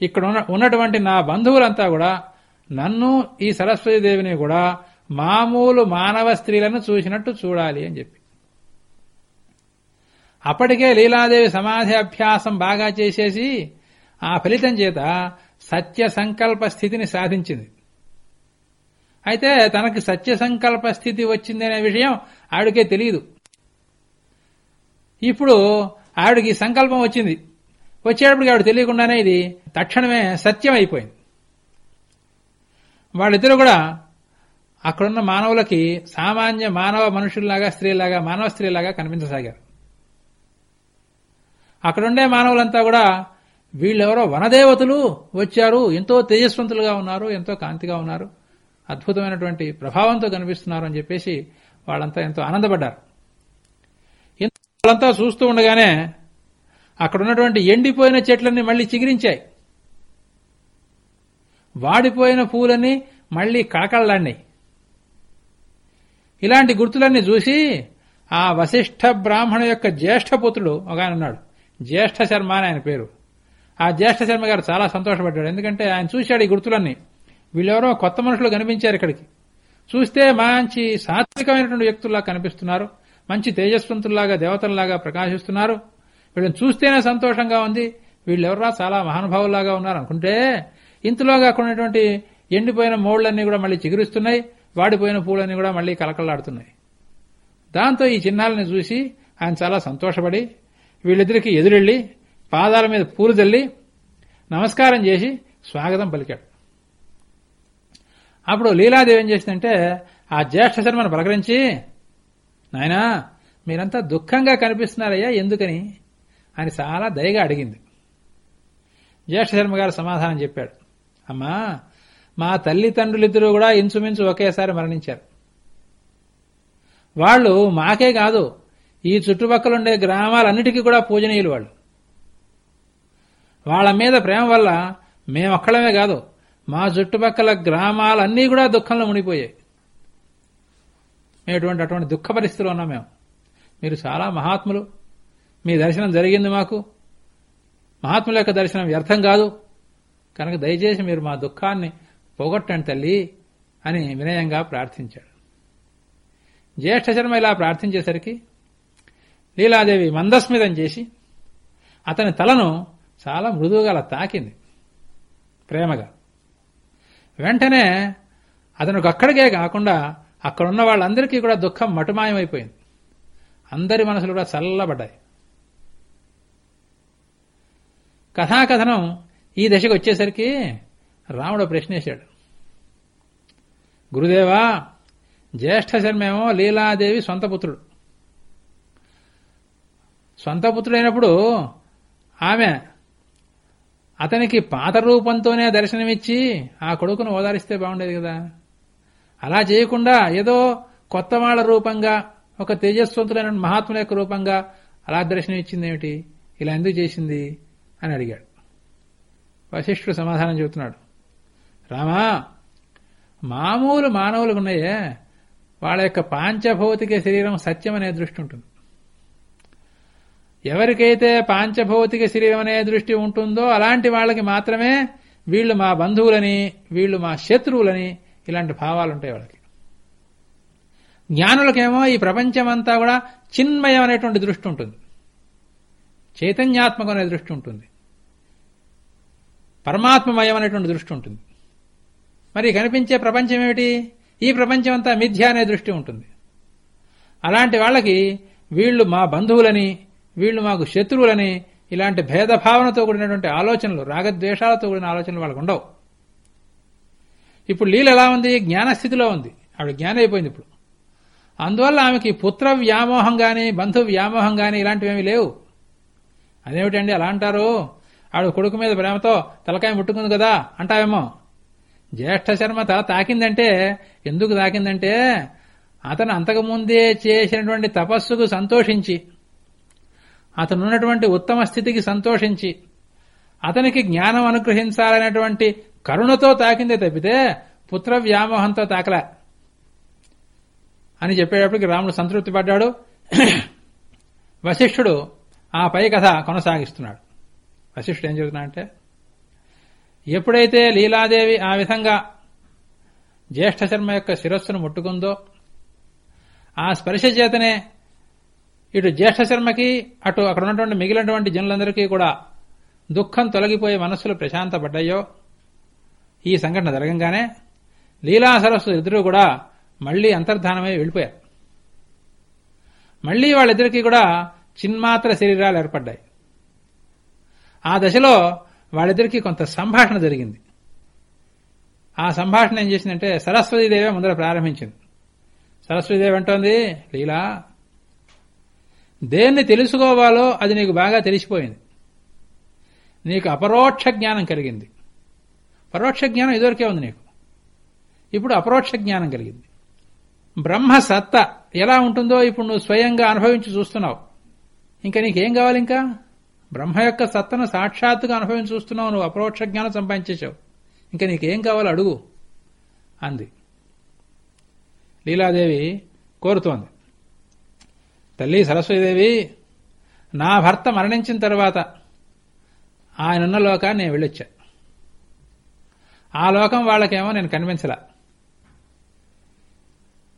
Speaker 2: ఇక్కడ ఉన్న ఉన్నటువంటి నా బంధువులంతా కూడా నన్ను ఈ సరస్వతీదేవిని కూడా మామూలు మానవ స్త్రీలను చూసినట్టు చూడాలి అని చెప్పి. అప్పటికే లీలాదేవి సమాధి అభ్యాసం బాగా చేసేసి ఆ ఫలితం చేత సత్య సంకల్ప స్థితిని సాధించింది. అయితే తనకి సత్య సంకల్ప స్థితి వచ్చిందనే విషయం ఆవిడకే తెలియదు ఇప్పుడు ఆవిడకి సంకల్పం వచ్చింది. వచ్చేటప్పటికి ఆవిడ తెలియకుండానే ఇది తక్షణమే సత్యం అయిపోయింది. వాళ్ళిద్దరూ కూడా అక్కడున్న మానవులకి సామాన్య మానవ మనుషుల్లాగా స్త్రీలాగా మానవ స్త్రీలాగా కనిపించసాగారు. అక్కడుండే మానవులంతా కూడా వీళ్ళెవరో వనదేవతలు వచ్చారు ఎంతో తేజస్వంతులుగా ఉన్నారు ఎంతో కాంతిగా ఉన్నారు అద్భుతమైనటువంటి ప్రభావంతో కనిపిస్తున్నారు అని చెప్పేసి వాళ్ళంతా ఎంతో ఆనందపడ్డారు. వాళ్ళంతా చూస్తూ ఉండగానే అక్కడ ఉన్నటువంటి ఎండిపోయిన చెట్లన్నీ మళ్ళీ చిగిరించాయి. వాడిపోయిన పూలన్నీ మళ్ళీ కళకళలాడినాయి. ఇలాంటి గుర్తులన్నీ చూసి ఆ వశిష్ఠ బ్రాహ్మణ యొక్క జ్యేష్ఠ పుత్రుడు ఒక ఆయన ఉన్నాడు. జ్యేష్ఠ శర్మ అని ఆయన పేరు. ఆ జ్యేష్ఠ శర్మ గారు చాలా సంతోషపడ్డాడు. ఎందుకంటే ఆయన చూశాడు ఈ గుర్తులన్నీ. వీళ్ళెవరో కొత్త మనుషులు కనిపించారు ఇక్కడికి. చూస్తే మంచి సాత్వికమైనటువంటి వ్యక్తుల్లా కనిపిస్తున్నారు. మంచి తేజస్వంతుల్లాగా దేవతల్లాగా ప్రకాశిస్తున్నారు. వీళ్ళని చూస్తేనే సంతోషంగా ఉంది. వీళ్ళెవరా చాలా మహానుభావులాగా ఉన్నారు అనుకుంటే ఇంతలోగా అక్కడ ఎండిపోయిన మోళ్ళన్నీ కూడా మళ్ళీ చిగురిస్తున్నాయి వాడిపోయిన పూలన్నీ కూడా మళ్ళీ కలకలాడుతున్నాయి దాంతో ఈ చిన్నాలని చూసి ఆయన చాలా సంతోషపడి వీళ్ళిద్దరికి ఎదురెళ్ళి పాదాల మీద పూలు చల్లి నమస్కారం చేసి స్వాగతం పలికాడు. అప్పుడు లీలాదేవి ఏం చేసిందంటే ఆ జ్యేష్ఠ శర్మను పలకరించి నాయనా మీరంతా దుఃఖంగా కనిపిస్తున్నారయ్యా ఎందుకని? అని చాలా దయగా అడిగింది. జ్యేష్ఠ శర్మ గారు సమాధానం చెప్పాడు. అమ్మా మా తల్లిదండ్రులిద్దరూ కూడా ఇంచుమించు ఒకేసారి మరణించారు. వాళ్ళు మాకే కాదు ఈ చుట్టుపక్కలుండే గ్రామాలన్నిటికీ కూడా పూజనీయులు వాళ్ళు. వాళ్ళ మీద ప్రేమ వల్ల మేమొక్కడమే కాదు మా చుట్టుపక్కల గ్రామాలన్నీ కూడా దుఃఖంలో మునిగిపోయాయి. మేము అటువంటి అటువంటి దుఃఖ పరిస్థితిలో ఉన్నాం మేము. మీరు చాలా మహాత్ములు. మీ దర్శనం జరిగింది మాకు. మహాత్ముల యొక్క దర్శనం వ్యర్థం కాదు. కనుక దయచేసి మీరు మా దుఃఖాన్ని పోగొట్టండి తల్లి అని వినయంగా ప్రార్థించాడు. జ్యేష్ఠ శర్మ ఇలా ప్రార్థించేసరికి లీలాదేవి మందస్మితం చేసి అతని తలను చాలా మృదువుగా అలా తాకింది. ప్రేమగా. వెంటనే అతనికి అక్కడికే కాకుండా అక్కడున్న వాళ్ళందరికీ కూడా దుఃఖం మటుమాయమైపోయింది. అందరి మనసులు కూడా చల్లబడ్డాయి. కథాకథనం ఈ దశకు వచ్చేసరికి రాముడు ప్రశ్నేశాడు. గురుదేవా జ్యేష్ఠ శర్మేమో లీలాదేవి సొంత పుత్రుడు. సొంత పుత్రుడైనప్పుడు ఆమె అతనికి పాత రూపంతోనే దర్శనమిచ్చి ఆ కొడుకును ఓదారిస్తే బాగుండేది కదా. అలా చేయకుండా ఏదో కొత్త వాళ్ళ రూపంగా ఒక తేజస్వంతులైన మహాత్ముల యొక్క రూపంగా అలా దర్శనం ఇచ్చింది ఏమిటి ఇలా ఎందుకు చేసింది? అని అడిగాడు. వశిష్ఠుడు సమాధానం చెబుతున్నాడు. రామా మామూలు మానవులు ఉన్నాయే వాళ్ళ యొక్క పాంచభౌతిక శరీరం సత్యం అనే దృష్టి ఉంటుంది. ఎవరికైతే పాంచభౌతిక శరీరం అనే దృష్టి ఉంటుందో అలాంటి వాళ్ళకి మాత్రమే వీళ్ళు మా బంధువులని వీళ్ళు మా శత్రువులని ఇలాంటి భావాలు ఉంటాయి వాళ్ళకి. జ్ఞానులకేమో ఈ ప్రపంచమంతా కూడా చిన్మయం అనేటువంటి దృష్టి ఉంటుంది. చైతన్యాత్మకం అనే దృష్టి ఉంటుంది. పరమాత్మమయమైనటువంటి దృష్టి ఉంటుంది. మరి కనిపించే ప్రపంచం ఏమిటి? ఈ ప్రపంచం అంతా మిథ్య అనే దృష్టి ఉంటుంది. అలాంటి వాళ్ళకి వీళ్ళు మా బంధువులని వీళ్ళు మాకు శత్రువులని ఇలాంటి భేదభావనతో కూడినటువంటి ఆలోచనలు రాగద్వేషాలతో కూడిన ఆలోచనలు వాళ్ళకు ఉండవు. ఇప్పుడు లీల ఎలా ఉంది? జ్ఞానస్థితిలో ఉంది. ఆవిడ జ్ఞానం అయిపోయింది ఇప్పుడు. అందువల్ల ఆమెకి పుత్ర వ్యామోహం గాని బంధు వ్యామోహం గాని ఇలాంటివేమీ లేవు. అదేమిటండి అలా అంటారు? ఆవిడ కొడుకు మీద ప్రేమతో తలకాయ ముట్టుకుంది కదా అంటావేమో. జ్యేష్ఠ శర్మత తాకిందంటే ఎందుకు తాకిందంటే అతను అంతకుముందే చేసినటువంటి తపస్సుకు సంతోషించి అతనున్నటువంటి ఉత్తమ స్థితికి సంతోషించి అతనికి జ్ఞానం అనుగ్రహించాలనేటువంటి కరుణతో తాకిందే తప్పితే పుత్ర వ్యామోహంతో తాకలే. అని చెప్పేటప్పటికి రాముడు సంతృప్తి పడ్డాడు. వశిష్ఠుడు ఆ పై కథ కొనసాగిస్తున్నాడు. వశిష్ఠుడు ఏం చెబుతున్నాడంటే ఎప్పుడైతే లీలాదేవి ఆ విధంగా జ్యేష్ఠశర్మ యొక్క శిరస్సును ముట్టుకుందో ఆ స్పర్శ చేతనే ఇటు జ్యేష్ఠశర్మకి అటు అక్కడ ఉన్నటువంటి మిగిలినటువంటి జనులందరికీ కూడా దుఃఖం తొలగిపోయే మనస్సులు ప్రశాంతపడ్డాయో ఈ సంఘటన జరగంగానే లీలా సరస్సు ఇద్దరు కూడా మళ్ళీ అంతర్ధానమై వెళ్ళిపోయారు. మళ్ళీ వాళ్ళిద్దరికీ కూడా చిన్మాత్ర శరీరాలు ఏర్పడ్డాయి. ఆ దశలో వాళ్ళిద్దరికీ కొంత సంభాషణ జరిగింది. ఆ సంభాషణ ఏం చేసిందంటే సరస్వతీదేవి ముందర ప్రారంభించింది. సరస్వతీదేవి అంటోంది లీలా దేన్ని తెలుసుకోవాలో అది నీకు బాగా తెలిసిపోయింది. నీకు అపరోక్ష జ్ఞానం కలిగింది. పరోక్ష జ్ఞానం ఇదివరకే ఉంది నీకు. ఇప్పుడు అపరోక్ష జ్ఞానం కలిగింది. బ్రహ్మ సత్త ఎలా ఉంటుందో ఇప్పుడు నువ్వు స్వయంగా అనుభవించి చూస్తున్నావు. ఇంకా నీకేం కావాలి ఇంకా? బ్రహ్మ యొక్క సత్తను సాక్షాత్తుగా అనుభవించి చూస్తున్నావు నువ్వు అపరోక్ష జ్ఞానం సంపాదించేశావు. ఇంకా నీకేం కావాలో అడుగు అంది. లీలాదేవి కోరుతోంది. తల్లి సరస్వతీదేవి నా భర్త మరణించిన తర్వాత ఆయనున్న లోకాన్ని నేను వెళ్ళొచ్చా? ఆ లోకం వాళ్ళకేమో నేను కనిపించలా.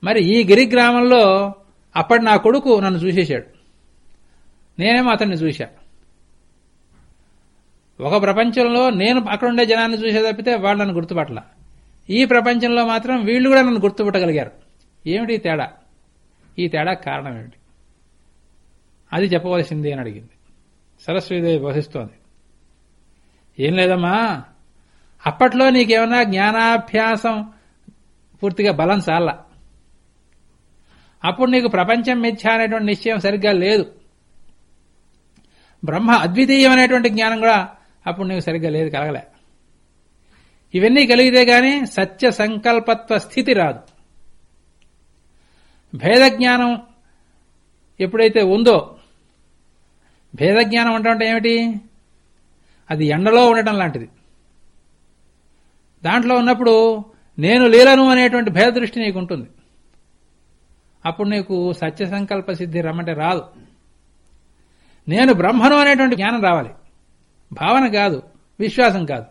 Speaker 2: మరి ఈ గిరి గ్రామంలో అప్పటి నా కొడుకు నన్ను చూసేశాడు. నేనేమో అతన్ని చూశాను ఒక ప్రపంచంలో నేను అక్కడుండే జనాన్ని చూసే తప్పితే వాళ్ళు నన్ను గుర్తుపట్టల. ఈ ప్రపంచంలో మాత్రం వీళ్ళు కూడా నన్ను గుర్తుపట్టగలిగారు. ఏమిటి తేడా? ఈ తేడా కారణం ఏమిటి? అది చెప్పవలసింది అని అడిగింది. సరస్వతిదేవి బోధిస్తోంది ఏం లేదమ్మా? అప్పట్లో నీకేమన్నా జ్ఞానాభ్యాసం పూర్తిగా బలం చాల అప్పుడు నీకు ప్రపంచం మిథ్య అనేటువంటి నిశ్చయం సరిగ్గా లేదు. బ్రహ్మ అద్వితీయం అనేటువంటి జ్ఞానం కూడా అప్పుడు నీకు సరిగ్గా లేదు కలగలే. ఇవన్నీ కలిగితే గాని సత్య సంకల్పత్వ స్థితి రాదు. భేద జ్ఞానం ఎప్పుడైతే ఉందో భేద జ్ఞానం అంటే ఏమిటి? అది ఎండలో ఉండటం లాంటిది. దాంట్లో ఉన్నప్పుడు నేను లేలను అనేటువంటి భేద దృష్టి నీకు ఉంటుంది అప్పుడు నీకు సత్య సంకల్ప సిద్ధి రమ్మంటే రాదు. నేను బ్రహ్మను అనేటువంటి జ్ఞానం రావాలి. భావన కాదు విశ్వాసం కాదు.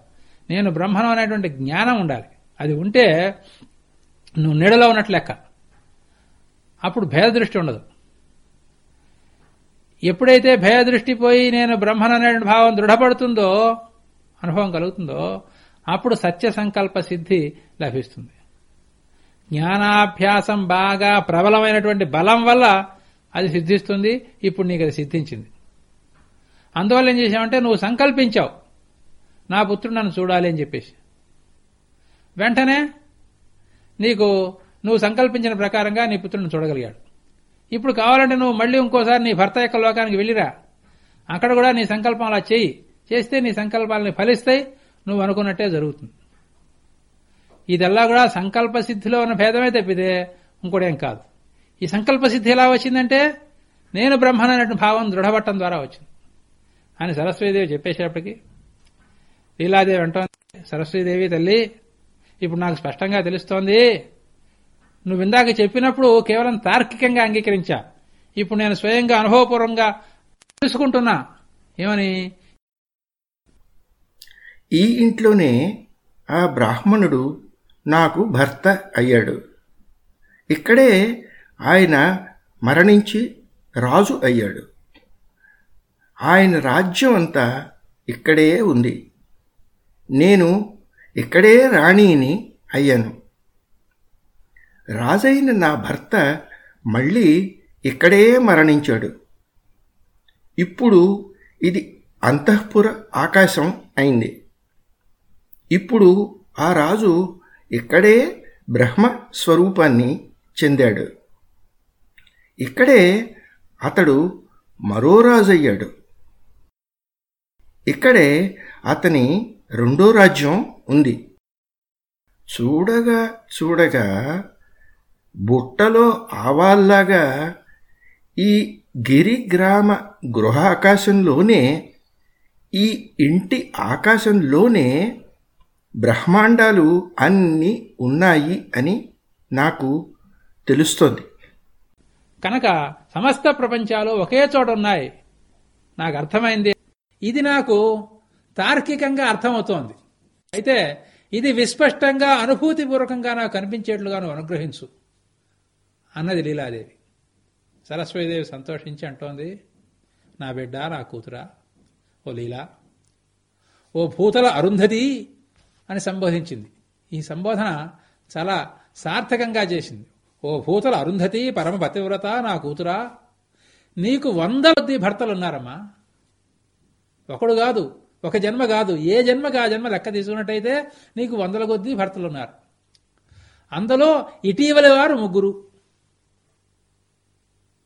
Speaker 2: నేను బ్రహ్మను అనేటువంటి జ్ఞానం ఉండాలి. అది ఉంటే నువ్వు నీడలో ఉన్నట్లు లెక్క. అప్పుడు భేద దృష్టి ఉండదు. ఎప్పుడైతే భేద దృష్టి పోయి నేను బ్రహ్మను అనే భావం దృఢపడుతుందో అనుభవం కలుగుతుందో అప్పుడు సత్య సంకల్ప సిద్ధి లభిస్తుంది. జ్ఞానాభ్యాసం బాగా ప్రబలమైనటువంటి బలం వల్ల అది సిద్ధిస్తుంది. ఇప్పుడు నీకు అది సిద్ధించింది. అందువల్ల ఏం చేశావంటే నువ్వు సంకల్పించావు. నా పుత్రుడు నన్ను చూడాలి అని చెప్పేసి. వెంటనే నీకు నువ్వు సంకల్పించిన ప్రకారంగా నీ పుత్రుడిని చూడగలిగాడు. ఇప్పుడు కావాలంటే నువ్వు మళ్ళీ ఇంకోసారి నీ భర్త యొక్క లోకానికి వెళ్ళిరా. అక్కడ కూడా నీ సంకల్పం అలా చేయి. చేస్తే నీ సంకల్పాలని ఫలిస్తాయి. నువ్వు అనుకున్నట్టే జరుగుతుంది. ఇదల్లా కూడా సంకల్ప సిద్ధిలో ఉన్న భేదమే తప్పితే ఇంకోటేం కాదు. ఈ సంకల్ప సిద్ధి ఎలా వచ్చిందంటే నేను బ్రహ్మనటువంటి భావం దృఢపట్టడం ద్వారా వచ్చింది. అని సరస్వతీదేవి చెప్పేసేపటికి లీలాదేవి అంటోంది సరస్వతీదేవి తల్లి ఇప్పుడు నాకు స్పష్టంగా తెలుస్తోంది. నువ్వు ఇందాక చెప్పినప్పుడు కేవలం తార్కికంగా అంగీకరించా. ఇప్పుడు నేను స్వయంగా అనుభవపూర్వంగా తెలుసుకుంటున్నా. ఏమని?
Speaker 1: ఈ ఇంట్లోనే ఆ బ్రాహ్మణుడు నాకు భర్త అయ్యాడు. ఇక్కడే ఆయన మరణించి రాజు అయ్యాడు. ఆయన రాజ్యం అంతా ఇక్కడే ఉంది. నేను ఇక్కడే రాణిని అయ్యాను. రాజైన నా భర్త మళ్ళీ ఇక్కడే మరణించాడు. ఇప్పుడు ఇది అంతఃపుర ఆకాశం అయింది. ఇప్పుడు ఆ రాజు ఇక్కడే బ్రహ్మ స్వరూపాన్ని చెందాడు. ఇక్కడే అతడు మరో రాజయ్యాడు. ఇక్కడే అతని రెండో రాజ్యం ఉంది. చూడగా చూడగా బుట్టలో ఆవాల్లాగా ఈ గిరిగ్రామ గృహ ఆకాశంలోనే ఈ ఇంటి ఆకాశంలోనే బ్రహ్మాండాలు అన్నీ ఉన్నాయి అని నాకు తెలుస్తోంది.
Speaker 2: కనుక సమస్త ప్రపంచాలు ఒకే చోట ఉన్నాయి. నాకు అర్థమైంది. ఇది నాకు తార్కికంగా అర్థమవుతోంది. అయితే ఇది విస్పష్టంగా అనుభూతిపూర్వకంగా నాకు కనిపించేట్లుగాను అనుగ్రహించు అన్నది లీలాదేవి. సరస్వతిదేవి సంతోషించి అంటోంది నా బిడ్డ నా కూతురా ఓ లీలా ఓ భూతల అరుంధతి అని సంబోధించింది. ఈ సంబోధన చాలా సార్థకంగా చేసింది. ఓ భూతల అరుంధతి పరమ పతివ్రత నా కూతురా నీకు వంద కొద్ది భర్తలున్నారమ్మా. ఒకడు కాదు ఒక జన్మ కాదు. ఏ జన్మకి ఆ జన్మ లెక్క తీసుకున్నట్టయితే నీకు వందల కొద్దీ భర్తలున్నారు అందులో ఇటీవలి వారు ముగ్గురు.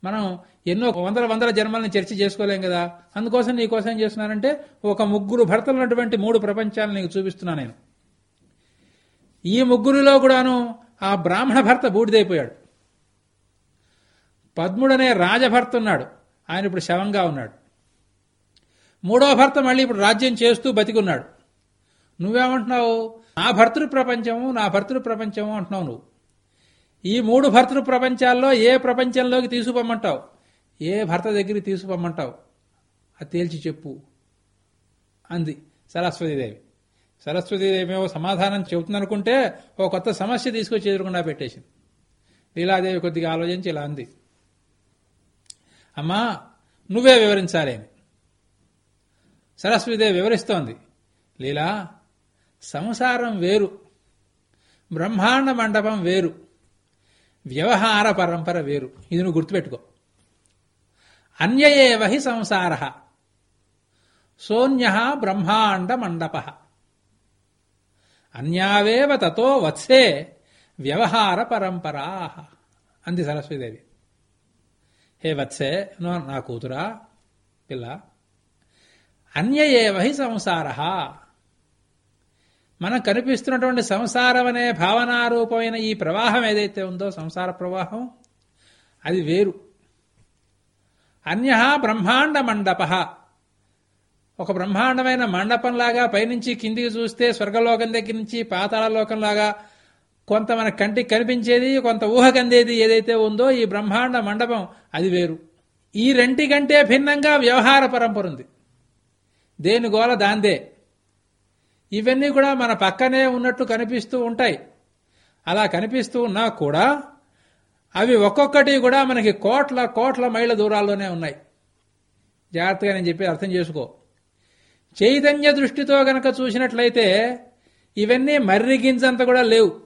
Speaker 2: మనం ఎన్నో వందల వందల జన్మల్ని చర్చ చేసుకోలేం కదా? అందుకోసం నీకోసం ఏం చేస్తున్నానంటే ఒక ముగ్గురు భర్తలు ఉన్నటువంటి మూడు ప్రపంచాలను నీకు చూపిస్తున్నా నేను. ఈ ముగ్గురిలో కూడాను ఆ బ్రాహ్మణ భర్త బూడిదైపోయాడు. పద్ముడనే రాజభర్త ఉన్నాడు. ఆయన ఇప్పుడు శవంగా ఉన్నాడు. మూడో భర్త మళ్ళీ ఇప్పుడు రాజ్యం చేస్తూ బతికున్నాడు. నువ్వేమంటున్నావు? నా భర్తృ ప్రపంచము నా భర్తృ ప్రపంచము అంటున్నావు నువ్వు. ఈ మూడు భర్తృ ప్రపంచాల్లో ఏ ప్రపంచంలోకి తీసుకుపోమ్మంటావు ఏ భర్త దగ్గరికి తీసుకుపోమ్మంటావు అది తేల్చి చెప్పు. అంది సరస్వతీదేవి. సరస్వతీదేవి ఏమో సమాధానం చెబుతుందనుకుంటే ఓ కొత్త సమస్య తీసుకొచ్చి ఎదురుకుండా పెట్టేసింది. లీలాదేవి కొద్దిగా ఆలోచించి ఇలా అంది. అమ్మా నువ్వే వివరించాలేమి? సరస్వతిదేవి వివరిస్తోంది. లీలా సంసారం వేరు. బ్రహ్మాండ మండపం వేరు. వ్యవహార పరంపర వేరు. ఇది నువ్వు గుర్తుపెట్టుకో. అన్యయేవ హి సంసార. సోన్య బ్రహ్మాండ మండప. అన్యావేవ తతో వత్సే వ్యవహార పరంపరా. అంది సరస్వతిదేవి. హే వత్సే నో నా కూతురా పిల్ల అన్యయేవహి సంసార. మనకు కనిపిస్తున్నటువంటి సంసారం అనే భావనారూపమైన ఈ ప్రవాహం ఏదైతే ఉందో సంసార ప్రవాహం అది వేరు. అన్య బ్రహ్మాండ మండప. ఒక బ్రహ్మాండమైన మండపంలాగా పైనుంచి కిందికి చూస్తే స్వర్గలోకం దగ్గర నుంచి పాతాళలోకంలాగా కొంత మన కంటికి కనిపించేది కొంత ఊహకందేది ఏదైతే ఉందో ఈ బ్రహ్మాండ మండపం అది వేరు. ఈ రెంటి కంటే భిన్నంగా వ్యవహార పరంపర ఉంది. దేని గోల దాందే? ఇవన్నీ కూడా మన పక్కనే ఉన్నట్టు కనిపిస్తూ ఉంటాయి. అలా కనిపిస్తూ ఉన్నా కూడా అవి ఒక్కొక్కటి కూడా మనకి కోట్ల కోట్ల మైళ్ళ దూరాల్లోనే ఉన్నాయి. జాగ్రత్తగా నేను చెప్పి అర్థం చేసుకో. చైతన్య దృష్టితో గనక చూసినట్లయితే ఇవన్నీ మర్రి గింజంత కూడా లేవు.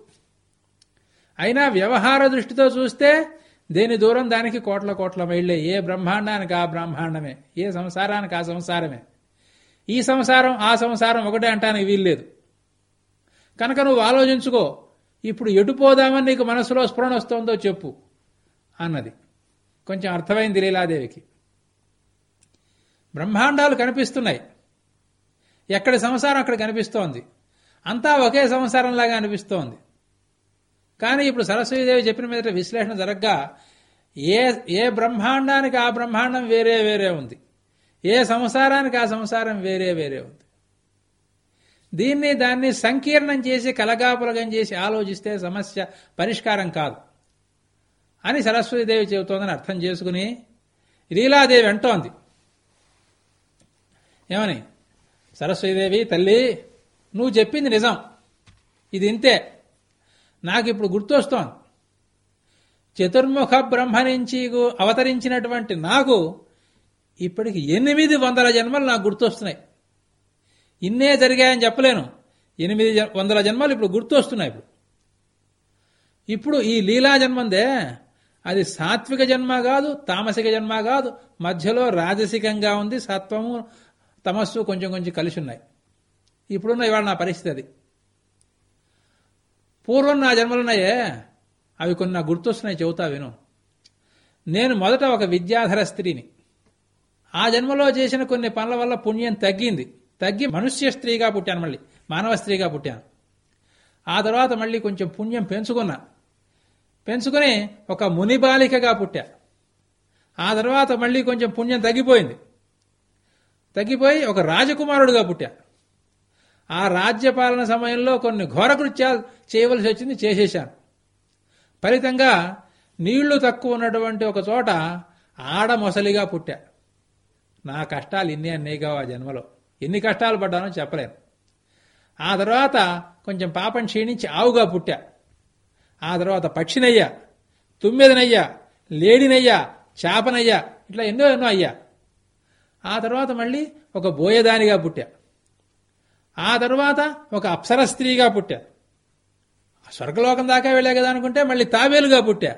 Speaker 2: అయినా వ్యవహార దృష్టితో చూస్తే దేని దూరం దానికి కోట్ల కోట్ల మైళ్ళే. ఏ బ్రహ్మాండానికి ఆ బ్రహ్మాండమే. ఏ సంసారానికి ఆ సంసారమే. ఈ సంసారం ఆ సంసారం ఒకటే అంటానికి వీల్లేదు. కనుక నువ్వు ఆలోచించుకో ఇప్పుడు ఎటు పోదామని నీకు మనసులో స్ఫురణ వస్తుందో చెప్పు అన్నది. కొంచెం అర్థమైంది లీలాదేవికి. బ్రహ్మాండాలు కనిపిస్తున్నాయి. ఎక్కడి సంసారం అక్కడ కనిపిస్తోంది. అంతా ఒకే సంసారంలాగా అనిపిస్తోంది. కానీ ఇప్పుడు సరస్వతీదేవి చెప్పిన మీద విశ్లేషణ జరగ్గా ఏ ఏ బ్రహ్మాండానికి ఆ బ్రహ్మాండం వేరే వేరే ఉంది. ఏ సంసారానికి ఆ సంసారం వేరే వేరే ఉంది. దీన్ని దాన్ని సంకీర్ణం చేసి కలగాపులగం చేసి ఆలోచిస్తే సమస్య పరిష్కారం కాదు. అని సరస్వతీదేవి చెబుతోందని అర్థం చేసుకుని లీలాదేవి అంటోంది. ఏమని? సరస్వతీదేవి తల్లి నువ్వు చెప్పింది నిజం. ఇది ఇంతే. నాకు ఇప్పుడు గుర్తొస్తోంది. చతుర్ముఖ బ్రహ్మ నుంచి గు- అవతరించినటువంటి నాకు ఇప్పటికి ఎనిమిది వందల జన్మలు నాకు గుర్తొస్తున్నాయి. ఇన్నే జరిగాయని చెప్పలేను. ఎనిమిది వందల జన్మలు ఇప్పుడు గుర్తొస్తున్నాయి ఇప్పుడు. ఇప్పుడు ఈ లీలా జన్మందే. అది సాత్విక జన్మ కాదు తామసిక జన్మ కాదు. మధ్యలో రాజసికంగా ఉంది సత్వము తమస్సు కొంచెం కొంచెం కలిసి ఉన్నాయి ఇప్పుడున్న ఇవాళ నా పరిస్థితి అది. పూర్వం నా జన్మలున్నాయే. అవి కొన్ని నాకు గుర్తొస్తున్నాయి చెబుతా విను. నేను మొదట ఒక విద్యాధర స్త్రీని. ఆ జన్మలో చేసిన కొన్ని పనుల వల్ల పుణ్యం తగ్గింది. తగ్గి మనుష్య స్త్రీగా పుట్టాను మళ్ళీ. మానవ స్త్రీగా పుట్టాను. ఆ తర్వాత మళ్ళీ కొంచెం పుణ్యం పెంచుకున్నా. పెంచుకుని ఒక ముని బాలికగా పుట్టా. ఆ తర్వాత మళ్ళీ కొంచెం పుణ్యం తగ్గిపోయింది. తగ్గిపోయి ఒక రాజకుమారుడుగా పుట్టా. ఆ రాజ్యపాలన సమయంలో కొన్ని ఘోరకృత్యాలు చేయవలసి వచ్చింది చేసేశాను. ఫలితంగా నీళ్ళు తక్కువ ఉన్నటువంటి ఒక చోట ఆడ మొసలిగా పుట్టా. నా కష్టాలు ఇన్ని అన్నీగా ఆ జన్మలో. ఎన్ని కష్టాలు పడ్డానో చెప్పలేను. ఆ తర్వాత కొంచెం పాపం క్షీణించి ఆవుగా పుట్టా. ఆ తర్వాత పక్షినయ్యా తుమ్మెదనయ్యా లేడినయ్యా చేపనయ్యా ఇట్లా ఎన్నో ఎన్నో అయ్యా. ఆ తర్వాత మళ్ళీ ఒక బోయదానిగా పుట్టా. ఆ తర్వాత ఒక అప్సర స్త్రీగా పుట్టా. స్వర్గలోకం దాకా వెళ్ళా కదా అనుకుంటే మళ్ళీ తాబేలుగా పుట్టా.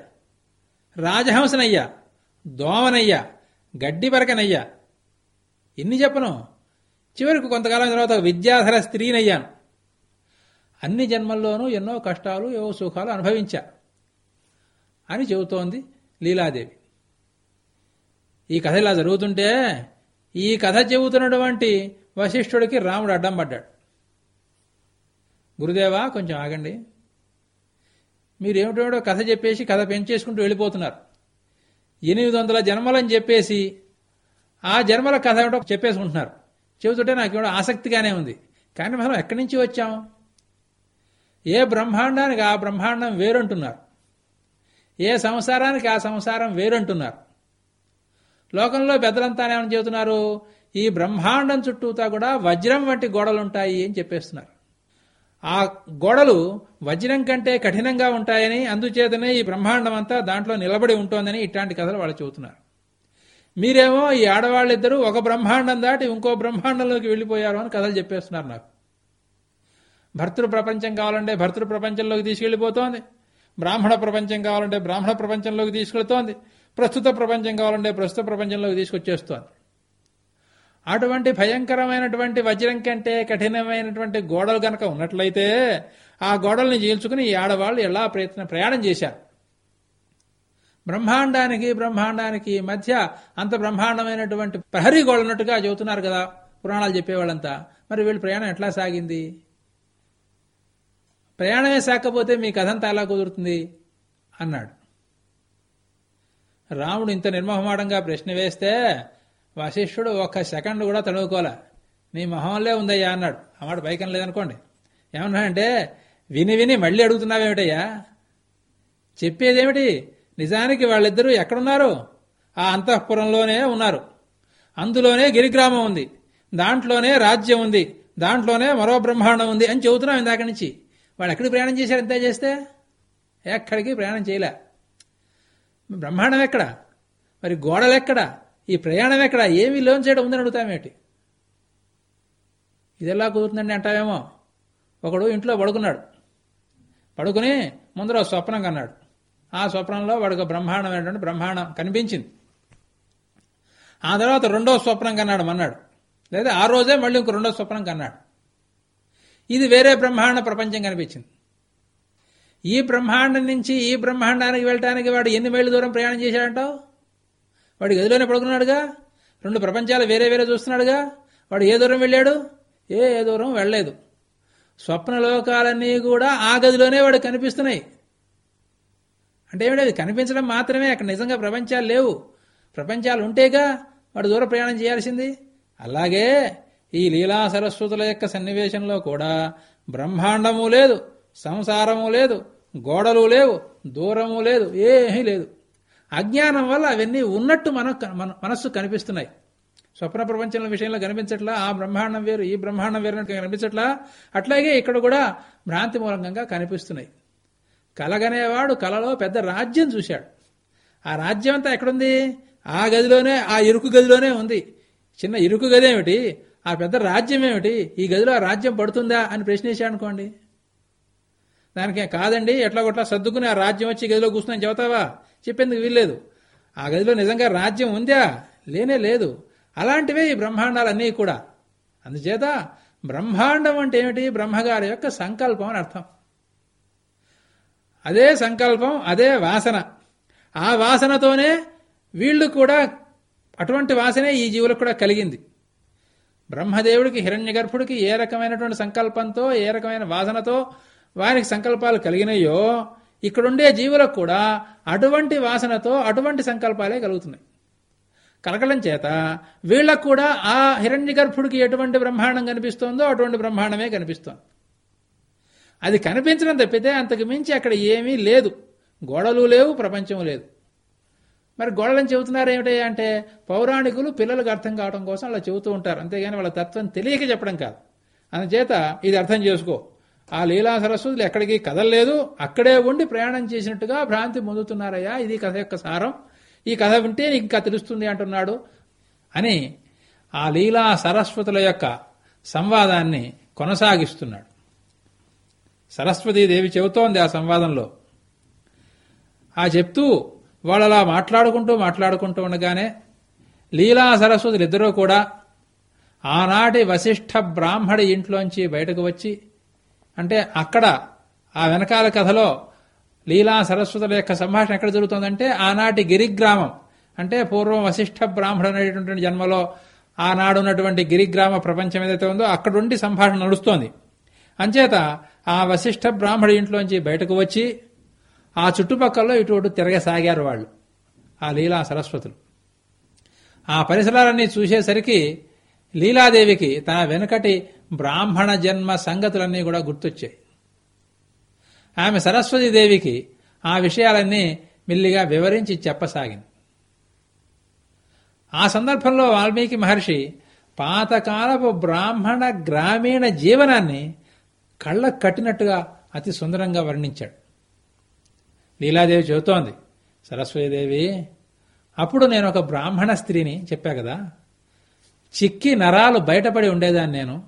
Speaker 2: రాజహంసనయ్యా దోమనయ్యా గడ్డి పరకనయ్యా ఎన్ని చెప్పను? చివరికి కొంతకాలం తర్వాత విద్యాధర స్త్రీనయ్యాను. అన్ని జన్మల్లోనూ ఎన్నో కష్టాలు ఏవో సుఖాలు అనుభవించా అని చెబుతోంది లీలాదేవి. ఈ కథ ఇలా జరుగుతుంటే ఈ కథ చెబుతున్నటువంటి వశిష్ఠుడికి రాముడు అడ్డం పడ్డాడు. గురుదేవా కొంచెం ఆగండి. మీరేమిటో కథ చెప్పేసి కథ పెంచేసుకుంటూ వెళ్ళిపోతున్నారు. ఎనిమిది వందల జన్మలని చెప్పేసి ఆ జన్మల కథ ఏమిటో చెప్పేసుకుంటున్నారు. చెబుతుంటే నాకు ఇవ్వడం ఆసక్తిగానే ఉంది. కానీ మనం ఎక్కడి నుంచి వచ్చాం ఏ బ్రహ్మాండానికి ఆ బ్రహ్మాండం వేరంటున్నారు. ఏ సంసారానికి ఆ సంసారం వేరంటున్నారు. లోకంలో పెద్దలంతా ఏమని చెబుతున్నారు? ఈ బ్రహ్మాండం చుట్టూతా కూడా వజ్రం వంటి గోడలుంటాయి అని చెప్పేస్తున్నారు. ఆ గోడలు వజ్రం కంటే కఠినంగా ఉంటాయని అందుచేతనే ఈ బ్రహ్మాండం అంతా దాంట్లో నిలబడి ఉంటోందని ఇట్లాంటి కథలు వాళ్ళు చెబుతున్నారు. మీరేమో ఈ ఆడవాళ్ళిద్దరూ ఒక బ్రహ్మాండం దాటి ఇంకో బ్రహ్మాండంలోకి వెళ్ళిపోయారు అని కథలు చెప్పేస్తున్నారు నాకు. భర్తృ ప్రపంచం కావాలంటే భర్తృ ప్రపంచంలోకి తీసుకెళ్ళిపోతోంది. బ్రాహ్మణ ప్రపంచం కావాలంటే బ్రాహ్మణ ప్రపంచంలోకి తీసుకెళ్తోంది. ప్రస్తుత ప్రపంచం కావాలంటే ప్రస్తుత ప్రపంచంలోకి తీసుకొచ్చేస్తోంది. అటువంటి భయంకరమైనటువంటి వజ్రం కంటే కఠినమైనటువంటి గోడలు గనక ఉన్నట్లయితే ఆ గోడల్ని చీల్చుకుని ఈ ఆడవాళ్ళు ఎలా ప్రయత్నం ప్రయాణం చేశారు? బ్రహ్మాండానికి బ్రహ్మాండానికి మధ్య అంత బ్రహ్మాండమైనటువంటి ప్రహరీ గోడ ఉన్నట్టుగా చెబుతున్నారు కదా పురాణాలు చెప్పేవాళ్ళంతా. మరి వీళ్ళు ప్రయాణం ఎట్లా సాగింది? ప్రయాణమే సాకపోతే మీ కథంతా ఎలా కుదురుతుంది? అన్నాడు. రాముడు ఇంత నిర్మోహమాటంగా ప్రశ్న వేస్తే వశిష్ఠుడు ఒక్క సెకండ్ కూడా తడువుకోలే. నీ మొహంలే ఉందయ్యా అన్నాడు. ఆ మాట పైకం లేదనుకోండి ఏమన్నాడంటే విని విని మళ్ళీ అడుగుతున్నావేమిటయ్యా? చెప్పేదేమిటి? నిజానికి వాళ్ళిద్దరూ ఎక్కడున్నారు? ఆ అంతఃపురంలోనే ఉన్నారు. అందులోనే గిరిగ్రామం ఉంది. దాంట్లోనే రాజ్యం ఉంది. దాంట్లోనే మరో బ్రహ్మాండం ఉంది అని చెబుతున్నాం ఇందాక నుంచి. వాళ్ళు ఎక్కడికి ప్రయాణం చేశారు ఇంత చేస్తే? ఎక్కడికి ప్రయాణం చేయలే. బ్రహ్మాండం ఎక్కడ? మరి గోడలు ఎక్కడ? ఈ ప్రయాణం ఎక్కడ? ఏమీ లోన్ చేయడం ఉందని అడుగుతామేటి ఇదెలా కుదురుతుందండి అంటావేమో? ఒకడు ఇంట్లో పడుకున్నాడు. పడుకుని ముందర స్వప్నం కన్నాడు. ఆ స్వప్నంలో వాడికి బ్రహ్మాండమైనటువంటి బ్రహ్మాండం కనిపించింది. ఆ తర్వాత రెండో స్వప్నం కన్నాడు అన్నాడు లేదా ఆ రోజే మళ్ళీ ఇంకో రెండో స్వప్నం కన్నాడు. ఇది వేరే బ్రహ్మాండ ప్రపంచం కనిపించింది. ఈ బ్రహ్మాండం నుంచి ఈ బ్రహ్మాండానికి వెళ్ళటానికి వాడు ఎన్ని మైళ్ళు దూరం ప్రయాణం చేశాడంటావు? వాడు గదిలోనే పడుకున్నాడుగా? రెండు ప్రపంచాలు వేరే వేరే చూస్తున్నాడుగా? వాడు ఏ దూరం వెళ్ళాడు? ఏ ఏ దూరం వెళ్ళలేదు. స్వప్నలోకాలన్నీ కూడా ఆ గదిలోనే వాడు కనిపిస్తున్నాయి. అంటే ఏమిటి? అది కనిపించడం మాత్రమే. అక్కడ నిజంగా ప్రపంచాలు లేవు. ప్రపంచాలు ఉంటేగా వాడు దూర ప్రయాణం చేయాల్సింది. అలాగే ఈ లీలా సరస్వతుల యొక్క సన్నివేశంలో కూడా బ్రహ్మాండము లేదు సంసారము లేదు గోడలు లేవు దూరము లేదు ఏమీ లేదు. అజ్ఞానం వల్ల అవన్నీ ఉన్నట్టు మన మన మనస్సు కనిపిస్తున్నాయి. స్వప్న ప్రపంచంలో విషయంలో కనిపించట్లా ఆ బ్రహ్మాండం వేరు ఈ బ్రహ్మాండం వేరు కనిపించట్లా. అట్లాగే ఇక్కడ కూడా భ్రాంతి మూలంగా కనిపిస్తున్నాయి. కలగనేవాడు కలలో పెద్ద రాజ్యం చూశాడు. ఆ రాజ్యం అంతా ఎక్కడుంది? ఆ గదిలోనే ఆ ఇరుకు గదిలోనే ఉంది. చిన్న ఇరుకు గది ఏమిటి? ఆ పెద్ద రాజ్యం ఏమిటి? ఈ గదిలో ఆ రాజ్యం పడుతుందా అని ప్రశ్నించాడు అనుకోండి దానికి కాదండి? ఎట్లా కొట్లా సర్దుకుని ఆ రాజ్యం వచ్చి ఈ గదిలో కూర్చుని చెబుతావా? చెప్పేందుకు వీల్లేదు. ఆ గదిలో నిజంగా రాజ్యం ఉందా? లేనే లేదు. అలాంటివే ఈ బ్రహ్మాండాలన్నీ కూడా. అందుచేత బ్రహ్మాండం అంటే ఏమిటి? బ్రహ్మగారి యొక్క సంకల్పం అని అర్థం. అదే సంకల్పం అదే వాసన. ఆ వాసనతోనే వీళ్ళు కూడా అటువంటి వాసనే ఈ జీవులకు కూడా కలిగింది. బ్రహ్మదేవుడికి హిరణ్య గర్భుడికి ఏ రకమైనటువంటి సంకల్పంతో ఏ రకమైన వాసనతో వారికి సంకల్పాలు కలిగినాయో ఇక్కడుండే జీవులకు కూడా అటువంటి వాసనతో అటువంటి సంకల్పాలే కలుగుతున్నాయి. కలగడం చేత వీళ్ళకు కూడా ఆ హిరణ్య గర్భుడికి ఎటువంటి బ్రహ్మాండం కనిపిస్తోందో అటువంటి బ్రహ్మాండమే కనిపిస్తోంది. అది కనిపించడం తప్పితే అంతకు మించి అక్కడ ఏమీ లేదు. గోడలు లేవు ప్రపంచం లేదు. మరి గోడలను చెబుతున్నారు ఏమిటి అంటే పౌరాణికులు పిల్లలకు అర్థం కావడం కోసం అలా చెబుతూ ఉంటారు. అంతేగాని వాళ్ళ తత్వం తెలియక చెప్పడం కాదు. అందుచేత ఇది అర్థం చేసుకో. ఆ లీలా సరస్వతులు ఎక్కడికి కదలలేదు అక్కడే ఉండి ప్రయాణం చేసినట్టుగా భ్రాంతి పొందుతున్నారయ్యా. ఇది కథ యొక్క సారం. ఈ కథ వింటే నీకు ఇంకా తెలుస్తుంది అంటున్నాడు అని ఆ లీలా సరస్వతుల యొక్క సంవాదాన్ని కొనసాగిస్తున్నాడు. సరస్వతీదేవి చెబుతోంది ఆ సంవాదంలో. ఆ చెప్తూ వాళ్ళు అలా మాట్లాడుకుంటూ మాట్లాడుకుంటూ ఉండగానే లీలా సరస్వతులు ఇద్దరూ కూడా ఆనాటి వశిష్ఠ బ్రాహ్మడి ఇంట్లోంచి బయటకు వచ్చి అంటే అక్కడ ఆ వెనకాల కథలో లీలా సరస్వతుల యొక్క సంభాషణ ఎక్కడ జరుగుతుందంటే ఆనాటి గిరిగ్రామం అంటే పూర్వం వశిష్ఠ బ్రాహ్మడు అనేటటువంటి జన్మలో ఆనాడు ఉన్నటువంటి గిరిగ్రామ ప్రపంచం ఏదైతే ఉందో అక్కడుండి సంభాషణ నడుస్తోంది. అంచేత ఆ వశిష్ఠ బ్రాహ్మడి ఇంట్లోంచి బయటకు వచ్చి ఆ చుట్టుపక్కల ఇటు అటు తిరగసాగారు వాళ్ళు ఆ లీలా సరస్వతులు. ఆ పరిసరాలన్నీ చూసేసరికి లీలాదేవికి తన వెనుకటి బ్రాహ్మణ జన్మ సంగతులన్నీ కూడా గుర్తొచ్చాయి. ఆమె సరస్వతీదేవికి ఆ విషయాలన్నీ మెల్లిగా వివరించి చెప్పసాగింది. ఆ సందర్భంలో వాల్మీకి మహర్షి పాతకాలపు బ్రాహ్మణ గ్రామీణ జీవనాన్ని కళ్ళకు కట్టినట్టుగా అతి సుందరంగా వర్ణించాడు. లీలాదేవి చెబుతోంది సరస్వతీదేవి అప్పుడు నేను ఒక బ్రాహ్మణ స్త్రీని చెప్పా కదా. చిక్కి నరాలు బయటపడి ఉండేదాన్ని నేను.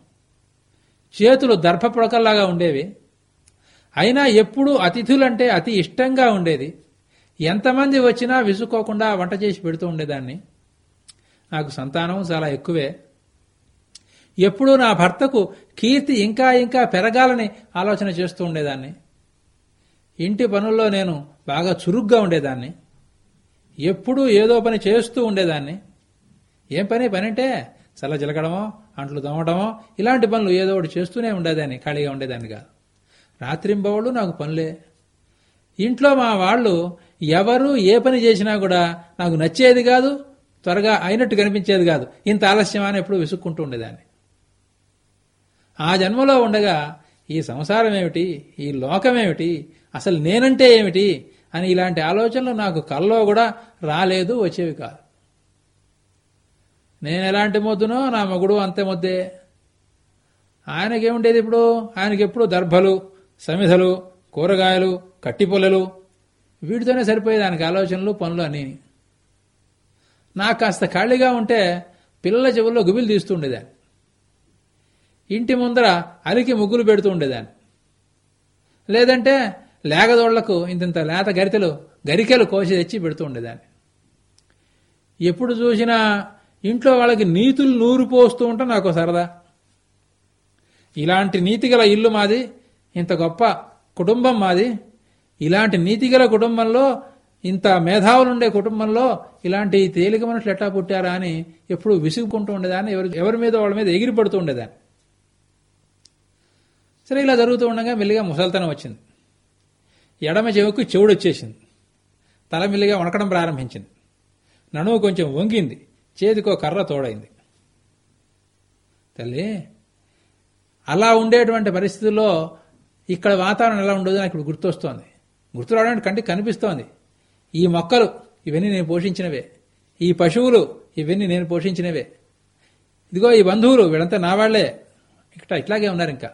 Speaker 2: చేతులు దర్భపుడకల్లాగా ఉండేవి. అయినా ఎప్పుడూ అతిథులంటే అతి ఇష్టంగా ఉండేది. ఎంతమంది వచ్చినా విసుకోకుండా వంట చేసి పెడుతూ ఉండేదాన్ని. నాకు సంతానం చాలా ఎక్కువే. ఎప్పుడూ నా భర్తకు కీర్తి ఇంకా ఇంకా పెరగాలని ఆలోచన చేస్తూ ఉండేదాన్ని. ఇంటి పనుల్లో నేను బాగా చురుగ్గా ఉండేదాన్ని. ఎప్పుడూ ఏదో పని చేస్తూ ఉండేదాన్ని. ఏం పని? పని అంటే చల్ల చిలకడమో అంట్లు తోమటమో ఇలాంటి పనులు ఏదో ఒకటి చేస్తూనే ఉండేదాన్ని ఖాళీగా ఉండేదాన్ని కాదు రాత్రింబవళ్ళు నాకు పనులే. ఇంట్లో మా వాళ్ళు ఎవరు ఏ పని చేసినా కూడా నాకు నచ్చేది కాదు త్వరగా అయినట్టు కనిపించేది కాదు. ఇంత ఆలస్యమా అని ఎప్పుడు విసుక్కుంటూ ఉండేదాన్ని. ఆ జన్మలో ఉండగా ఈ సంసారం ఏమిటి ఈ లోకమేమిటి? అసలు నేనంటే ఏమిటి? అని ఇలాంటి ఆలోచనలు నాకు కల్లో కూడా రాలేదు వచ్చేవి కాదు. నేను ఎలాంటి మొద్దునో నా మగుడు అంతే మొద్దే. ఆయనకేముండేది ఇప్పుడు? ఆయనకెప్పుడు దర్భలు సమిధలు కూరగాయలు కట్టిపొల్లలు? వీటితోనే సరిపోయేది ఆయనకి ఆలోచనలు పనులు అని నాకు కాస్త ఖాళీగా ఉంటే పిల్లల చెవుల్లో గుబిలు తీస్తుండేదాన్ని ఇంటి ముందర అలికి ముగ్గులు పెడుతూ ఉండేదాన్ని. లేదంటే లేగదోళ్ళకు ఇంతంత లేత గరితెలు గరికెలు కోసి తెచ్చి పెడుతూ ఉండేదాన్ని. ఎప్పుడు చూసినా ఇంట్లో వాళ్ళకి నీతులు నూరు పోస్తూ ఉంటే నాకు సరదా. ఇలాంటి నీతిగల ఇల్లు మాది ఇంత గొప్ప కుటుంబం మాది. ఇలాంటి నీతిగల కుటుంబంలో ఇంత మేధావులుండే కుటుంబంలో ఇలాంటి తేలిక మనుషులు ఎట్లా పుట్టారా అని ఎప్పుడు విసుగుకుంటూ ఉండేదాన్ని. ఎవరి ఎవరి మీద వాళ్ళ మీద ఎగిరిపడుతూ ఉండేదాన్ని. సరే ఇలా జరుగుతూ ఉండగా మెల్లిగా ముసలితనం వచ్చింది. ఎడమ చెవుకు చెవుడు వచ్చేసింది. తల మెల్లిగా వణకడం ప్రారంభించింది. నడుము కొంచెం వంగింది. చేతికో కర్ర తోడైంది. తల్లి అలా ఉండేటువంటి పరిస్థితుల్లో ఇక్కడ వాతావరణం ఎలా ఉండదు నాకు ఇప్పుడు గుర్తొస్తోంది. గుర్తు రావడానికి కంటికి కనిపిస్తోంది. ఈ మొక్కలు ఇవన్నీ నేను పోషించినవే. ఈ పశువులు ఇవన్నీ నేను పోషించినవే. ఇదిగో ఈ బంధువులు వీళ్ళంతా నా వాళ్ళే. ఇక్కడ ఇట్లాగే ఉన్నారు ఇంకా.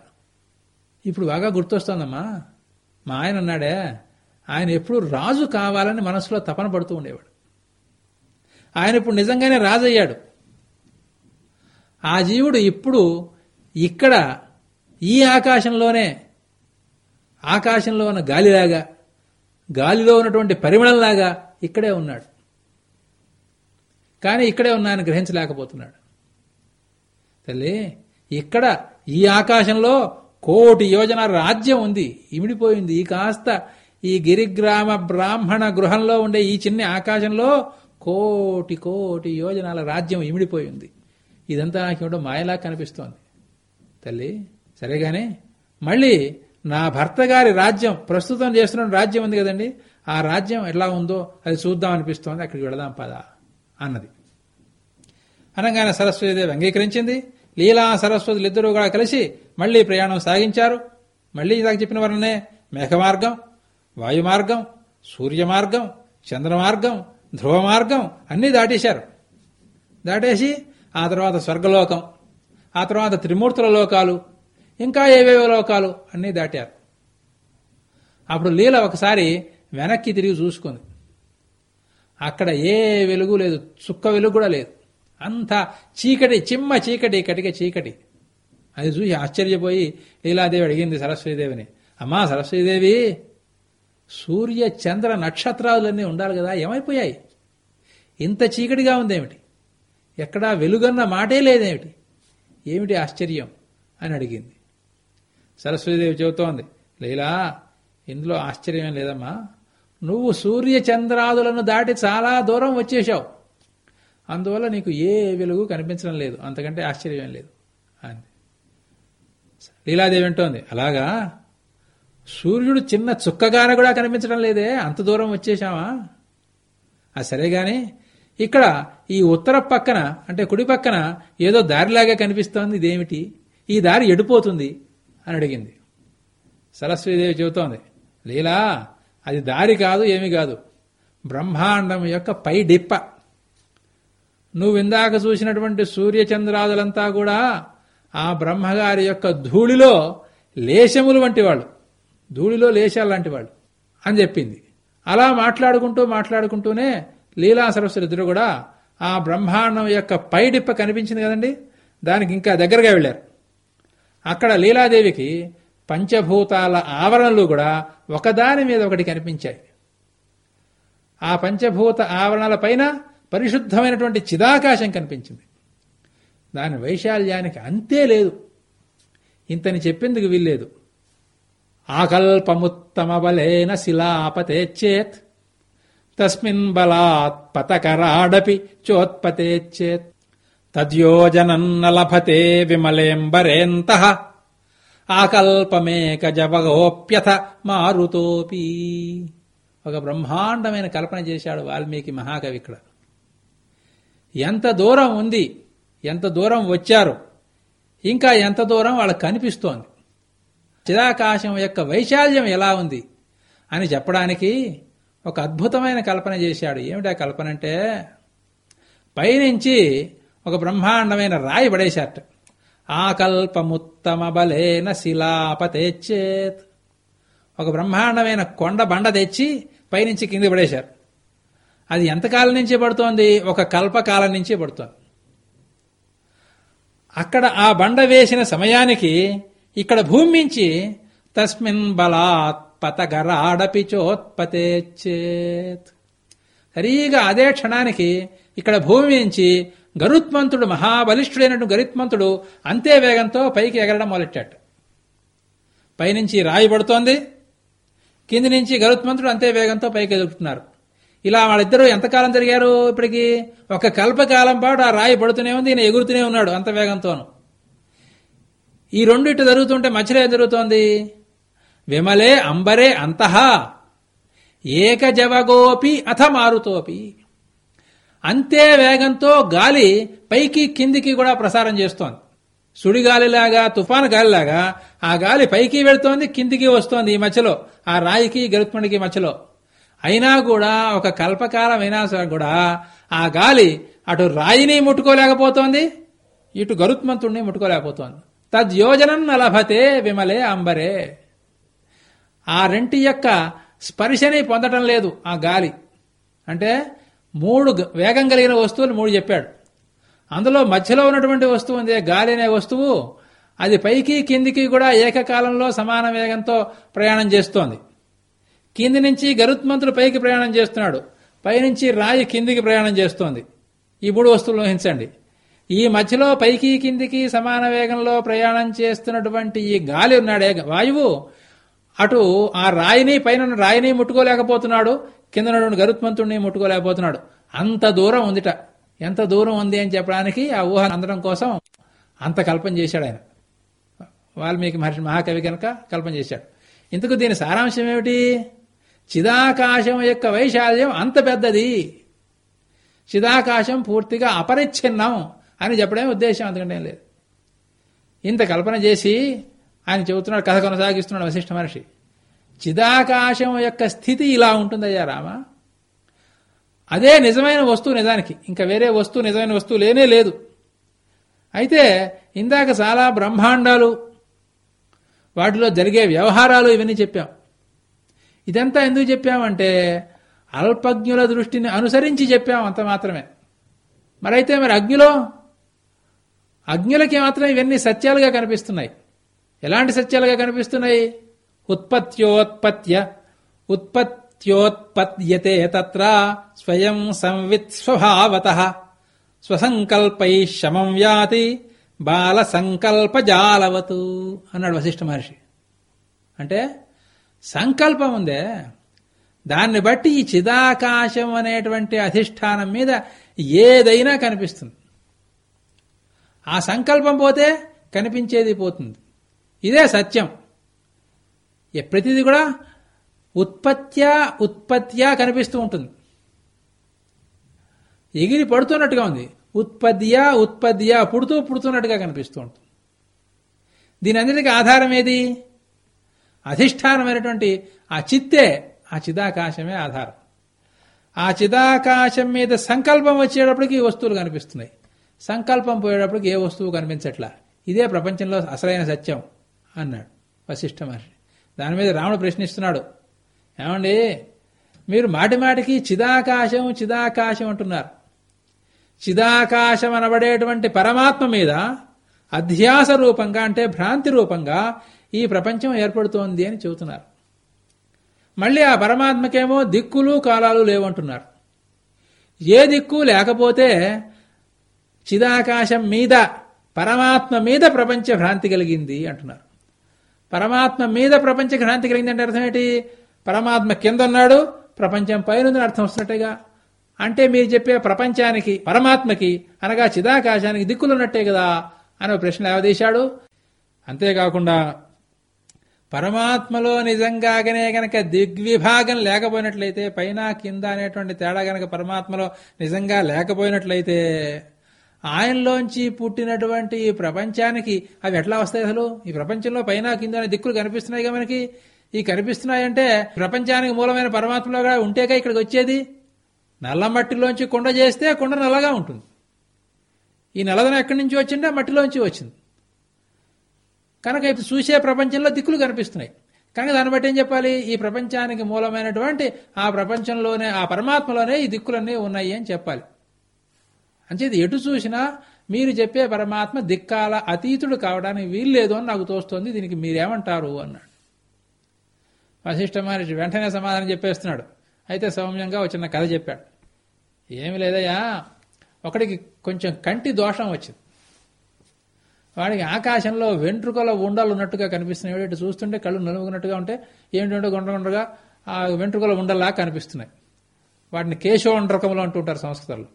Speaker 2: ఇప్పుడు బాగా గుర్తొస్తోందమ్మా. మా ఆయన అన్నాడే ఆయన ఎప్పుడు రాజు కావాలని మనసులో తపన పడుతూ ఉండేవాడు. ఆయన ఇప్పుడు నిజంగానే రాజు అయ్యాడు ఆ జీవుడు ఇప్పుడు ఇక్కడ ఈ ఆకాశంలోనే ఆకాశంలో ఉన్న గాలిలాగా గాలిలో ఉన్నటువంటి పరిమళంలాగా ఇక్కడే ఉన్నాడు. కానీ ఇక్కడే ఉన్నాయని గ్రహించలేకపోతున్నాడు. తల్లి ఇక్కడ ఈ ఆకాశంలో కోటి యోజన రాజ్యం ఉంది. ఇమిడిపోయింది. ఈ కాస్త ఈ గిరిగ్రామ బ్రాహ్మణ గృహంలో ఉండే ఈ చిన్న ఆకాశంలో కోటి కోటి యోజనాల రాజ్యం ఇమిడిపోయింది. ఇదంతా నాకేమిటో మాయలా కనిపిస్తోంది. తల్లి సరేగానే? మళ్ళీ నా భర్త గారి రాజ్యం ప్రస్తుతం చేస్తున్న రాజ్యం ఉంది కదండి. ఆ రాజ్యం ఎలా ఉందో అది చూద్దాం అనిపిస్తోంది. అక్కడికి వెళదాం పదా అన్నది. అనగానే సరస్వతిదేవి అంగీకరించింది. లీలా సరస్వతులు ఇద్దరూ కూడా కలిసి మళ్ళీ ప్రయాణం సాగించారు. మళ్ళీ ఇదాక చెప్పిన వరనే మేఘ మార్గం సూర్యమార్గం చంద్రమార్గం సూర్య మార్గం చంద్ర మార్గం ధ్రువ మార్గం అన్నీ దాటేశారు. దాటేసి ఆ తర్వాత స్వర్గలోకం ఆ తర్వాత త్రిమూర్తుల లోకాలు ఇంకా ఏవేవో లోకాలు అన్నీ దాటారు. అప్పుడు లీల ఒకసారి వెనక్కి తిరిగి చూసుకుంది. అక్కడ ఏ వెలుగు లేదు చుక్క వెలుగు కూడా లేదు. అంతా చీకటి చిమ్మ చీకటి కటిక చీకటి. అది చూసి ఆశ్చర్యపోయి లీలాదేవి అడిగింది సరస్వతీదేవిని అమ్మా సరస్వతీదేవి సూర్య చంద్ర నక్షత్రాలన్నీ ఉండాలి కదా ఏమైపోయాయి? ఇంత చీకటిగా ఉందేమిటి? ఎక్కడా వెలుగన్న మాటే లేదేమిటి? ఏమిటి ఆశ్చర్యం? అని అడిగింది. సరస్వతీదేవి చెబుతోంది లీలా ఇందులో ఆశ్చర్యం లేదమ్మా. నువ్వు సూర్య చంద్రాదులను దాటి చాలా దూరం వచ్చేశావు. అందువల్ల నీకు ఏ వెలుగు కనిపించడం లేదు. అంతకంటే ఆశ్చర్యం లేదు. అంది లీలాదేవి అంటోంది అలాగా? సూర్యుడు చిన్న చుక్కగాన కూడా కనిపించడం లేదే? అంత దూరం వచ్చేసామా ఆ సరే గాని ఇక్కడ ఈ ఉత్తర పక్కన అంటే కుడి పక్కన ఏదో దారిలాగా కనిపిస్తోంది. ఇదేమిటి? ఈ దారి ఎడిపోతుంది. అని అడిగింది. సరస్వీదేవి చెబుతోంది లీలా అది దారి కాదు ఏమి కాదు. బ్రహ్మాండం యొక్క పై డిప్ప. నువ్వు ఇందాక చూసినటువంటి సూర్యచంద్రాదులంతా కూడా ఆ బ్రహ్మగారి యొక్క ధూళిలో లేశములు వంటి వాళ్ళు. ధూళిలో లేశాలు లాంటి వాళ్ళు అని చెప్పింది. అలా మాట్లాడుకుంటూ మాట్లాడుకుంటూనే లీలా సరస్వతి ఇద్దరు కూడా ఆ బ్రహ్మాండం యొక్క పైడిప్ప కనిపించింది కదండి? దానికి ఇంకా దగ్గరగా వెళ్ళారు. అక్కడ లీలాదేవికి పంచభూతాల ఆవరణలు కూడా ఒకదాని మీద ఒకటి కనిపించాయి. ఆ పంచభూత ఆవరణల పైన పరిశుద్ధమైనటువంటి చిదాకాశం కనిపించింది. దాని వైశాల్యానికి అంతే లేదు. ఇంతని చెప్పేందుకు వీల్లేదు. ఆకల్పముత్తమ బలేన శిలాపతేచ్చేత్ తస్మిన్ బలాత్ పతకరాడపి చోత్పతేచ్చేత్ తద్యోజనన్న లభతే విమలేంబరేంత. ఆకల్పమేక జవగోప్యథ మారుతోపి. ఒక బ్రహ్మాండమైన కల్పన చేశాడు వాల్మీకి మహాకవి ఇక్కడ. ఎంత దూరం ఉంది ఎంత దూరం వచ్చారు ఇంకా ఎంత దూరం వాళ్ళకి కనిపిస్తోంది. చిరాకాశం యొక్క వైశాల్యం ఎలా ఉంది అని చెప్పడానికి ఒక అద్భుతమైన కల్పన చేశాడు. ఏమిటా కల్పన అంటే పైనుంచి ఒక బ్రహ్మాండమైన రాయి పడేశాట ఆకల్పముత్తమ బలేన శిలాపతేచ్చేత్ ఒక బ్రహ్మాండమైన కొండ బండ తెచ్చి పైనుంచి కింది పడేశారు. అది ఎంతకాలం నుంచే పడుతోంది? ఒక కల్పకాలం నుంచే పడుతోంది. అక్కడ ఆ బండ వేసిన సమయానికి ఇక్కడ భూమి నుంచి తస్మిన్ బలాత్ పతగరాడపి చోత్పతేచ్చేత్. సరిగా అదే క్షణానికి ఇక్కడ భూమి నుంచి గరుత్మంతుడు మహాబలిష్ఠుడైనటువంటి గరుత్మంతుడు అంతే వేగంతో పైకి ఎగరడం మొదలెట్టాడు. పైనుంచి రాయి పడుతోంది. కింది నుంచి గరుత్మంతుడు అంతే వేగంతో పైకి ఎదుగుతున్నారు ఇలా వాళ్ళిద్దరూ ఎంతకాలం జరిగారు ఇప్పటికి? ఒక కల్పకాలం పాటు ఆ రాయి పడుతూనే ఉంది ఈయన ఎగురుతూనే ఉన్నాడు అంత వేగంతోను. ఈ రెండు ఇటు జరుగుతుంటే మధ్యలో ఏం జరుగుతోంది? విమలే అంబరే అంతః ఏకజవగోపి అథ మారుతోపి. అంతే వేగంతో గాలి పైకి కిందికి కూడా ప్రసారం చేస్తోంది. సుడిగాలిలాగా తుఫాను గాలిలాగా ఆ గాలి పైకి వెళుతోంది కిందికి వస్తోంది ఈ మధ్యలో ఆ రాయికి గరుత్మండికి మధ్యలో. అయినా కూడా ఒక కల్పకాలం అయినా కూడా ఆ గాలి అటు రాయిని ముట్టుకోలేకపోతోంది ఇటు గరుత్మంతుణ్ణి ముట్టుకోలేకపోతోంది. తద్యోజనం నలభతే విమలే అంబరే. ఆ రెంటి యొక్క స్పర్శని పొందటం లేదు ఆ గాలి. అంటే మూడు గ- వేగం కలిగిన వస్తువులు మూడు చెప్పాడు. అందులో మధ్యలో ఉన్నటువంటి వస్తువు ఉంది గాలి అనే వస్తువు. అది పైకి కిందికి కూడా ఏకకాలంలో సమాన వేగంతో ప్రయాణం చేస్తోంది. కింది నుంచి గరుత్మంతుడు పైకి ప్రయాణం చేస్తున్నాడు. పైనుంచి రాయి కిందికి ప్రయాణం చేస్తోంది. ఈ మూడు వస్తువులు ఊహించండి. ఈ మధ్యలో పైకి కిందికి సమాన వేగంలో ప్రయాణం చేస్తున్నటువంటి ఈ గాలి ఉన్నాడే. వాయువు అటు ఆ రాయిని పైన ఉన్న రాయిని ముట్టుకోలేకపోతున్నాడు. కింద గరుత్మంతుడిని ముట్టుకోలేకపోతున్నాడు. అంత దూరం ఉందిట. ఎంత దూరం ఉంది అని చెప్పడానికి ఆ ఊహ అందడం కోసం అంత కల్పన చేశాడు ఆయన. వాల్మీకి మహర్షి మహాకవి కనుక కల్పన చేశాడు. ఇందుకు దీని సారాంశం ఏమిటి? చిదాకాశం యొక్క వైశాల్యం అంత పెద్దది. చిదాకాశం పూర్తిగా అపరిచ్ఛిన్నం అని చెప్పడమే ఉద్దేశం అందుకంటే లేదు. ఇంత కల్పన చేసి ఆయన చెబుతున్నాడు కథ కొనసాగిస్తున్నాడు వశిష్ఠ మహర్షి. చిదాకాశం యొక్క స్థితి ఇలా ఉంటుందయ్యా రామ. అదే నిజమైన వస్తువు నిజానికి ఇంకా వేరే వస్తువు నిజమైన వస్తువు లేనే లేదు. అయితే ఇందాక చాలా బ్రహ్మాండాలు వాటిలో జరిగే వ్యవహారాలు ఇవన్నీ చెప్పాం. ఇదంతా ఎందుకు చెప్పామంటే అల్పజ్ఞుల దృష్టిని అనుసరించి చెప్పాం అంత మాత్రమే. మరైతే మరి అగ్నిలో? అగ్నులకి మాత్రం ఇవన్నీ సత్యాలుగా కనిపిస్తున్నాయి. ఎలాంటి సత్యాలుగా కనిపిస్తున్నాయి? ఉత్పత్త్యోత్పత్య ఉత్పత్త్యోత్పత్యతే తత్ర స్వయం సంవిత్ స్వభావత స్వసంకల్పై శమం వ్యాతి బాల సంకల్ప జాలవతు అన్నాడు వశిష్ఠ మహర్షి. అంటే సంకల్పం ఉందే. దాన్ని బట్టి ఈ చిదాకాశం అనేటువంటి అధిష్టానం మీద ఏదైనా కనిపిస్తుంది. ఆ సంకల్పం పోతే కనిపించేది పోతుంది. ఇదే సత్యం. ఏ ప్రతిదీ కూడా ఉత్పత్త్యా ఉత్పత్త్యా కనిపిస్తూ ఉంటుంది. ఎగిరి పడుతున్నట్టుగా ఉంది. ఉత్పత్తియా ఉత్పత్తియా పుడుతూ పుడుతున్నట్టుగా కనిపిస్తూ ఉంటుంది. దీని అందరికీ ఆధారం ఏది? అధిష్టానమైనటువంటి ఆ చిత్తే ఆ చిదాకాశమే ఆధారం. ఆ చిదాకాశం మీద సంకల్పం వచ్చేటప్పటికి వస్తువులు కనిపిస్తున్నాయి. సంకల్పం పోయేటప్పటికి ఏ వస్తువు కనిపించట్లా? ఇదే ప్రపంచంలో అసలైన సత్యం అన్నాడు వశిష్ఠ మహర్షి. దాని మీద రాముడు ప్రశ్నిస్తున్నాడు. ఏమండి మీరు మాటి మాటికి చిదాకాశం చిదాకాశం అంటున్నారు. చిదాకాశం అనబడేటువంటి పరమాత్మ మీద అధ్యాస రూపంగా అంటే భ్రాంతి రూపంగా ఈ ప్రపంచం ఏర్పడుతోంది అని చెబుతున్నారు. మళ్ళీ ఆ పరమాత్మకేమో దిక్కులు కాలాలు లేవంటున్నారు. ఏ దిక్కు లేకపోతే చిదాకాశం మీద పరమాత్మ మీద ప్రపంచ భ్రాంతి కలిగింది అంటున్నారు. పరమాత్మ మీద ప్రపంచ భ్రాంతి కలిగింది అంటే అర్థం ఏంటి? పరమాత్మ కింద ఉన్నాడు ప్రపంచం పైన అర్థం వస్తున్నట్టుగా. అంటే మీరు చెప్పే ప్రపంచానికి పరమాత్మకి అనగా చిదాకాశానికి దిక్కులున్నట్టే కదా అని ప్రశ్న లేవదీశాడు అంతేకాకుండా పరమాత్మలో నిజంగానే గనక దిగ్విభాగం లేకపోయినట్లయితే పైన కింద అనేటువంటి తేడా గనక పరమాత్మలో నిజంగా లేకపోయినట్లయితే ఆయనలోంచి పుట్టినటువంటి ఈ ప్రపంచానికి అవి ఎట్లా వస్తాయి అసలు? ఈ ప్రపంచంలో పైన కింద అనే దిక్కులు కనిపిస్తున్నాయి మనకి? ఈ కనిపిస్తున్నాయంటే ప్రపంచానికి మూలమైన పరమాత్మలోగా ఉంటేగా ఇక్కడికి వచ్చేది? నల్ల మట్టిలోంచి కుండ చేస్తే కుండ నల్లగా ఉంటుంది. ఈ నల్లదనం ఎక్కడి నుంచి వచ్చింటే మట్టిలోంచి వచ్చింది. కనుక ఇప్పుడు చూసే ప్రపంచంలో దిక్కులు కనిపిస్తున్నాయి. కనుక దాన్ని బట్టి ఏం చెప్పాలి? ఈ ప్రపంచానికి మూలమైనటువంటి ఆ ప్రపంచంలోనే ఆ పరమాత్మలోనే ఈ దిక్కులన్నీ ఉన్నాయి అని చెప్పాలి. అంచేది ఎటు చూసినా మీరు చెప్పే పరమాత్మ దిక్కాల అతీతుడు కావడానికి వీల్లేదు అని నాకు తోస్తోంది. దీనికి మీరేమంటారు అన్నాడు. వశిష్ఠ మహర్షి వెంటనే సమాధానం చెప్పేస్తున్నాడు. అయితే సౌమ్యంగా ఒక చిన్న కథ చెప్పాడు. ఏమి లేదయ్యా ఒకడికి కొంచెం కంటి దోషం వచ్చింది. వాడికి ఆకాశంలో వెంట్రుకల ఉండలు ఉన్నట్టుగా కనిపిస్తున్నాయి. ఇటు చూస్తుంటే కళ్ళు నలుగునట్టుగా ఉంటే ఏంటంటే గుండ్రగుండ్రగా ఆ వెంట్రుకల ఉండలా కనిపిస్తున్నాయి. వాటిని కేశవండ్రకములు అంటుంటారు సంస్కృతంలో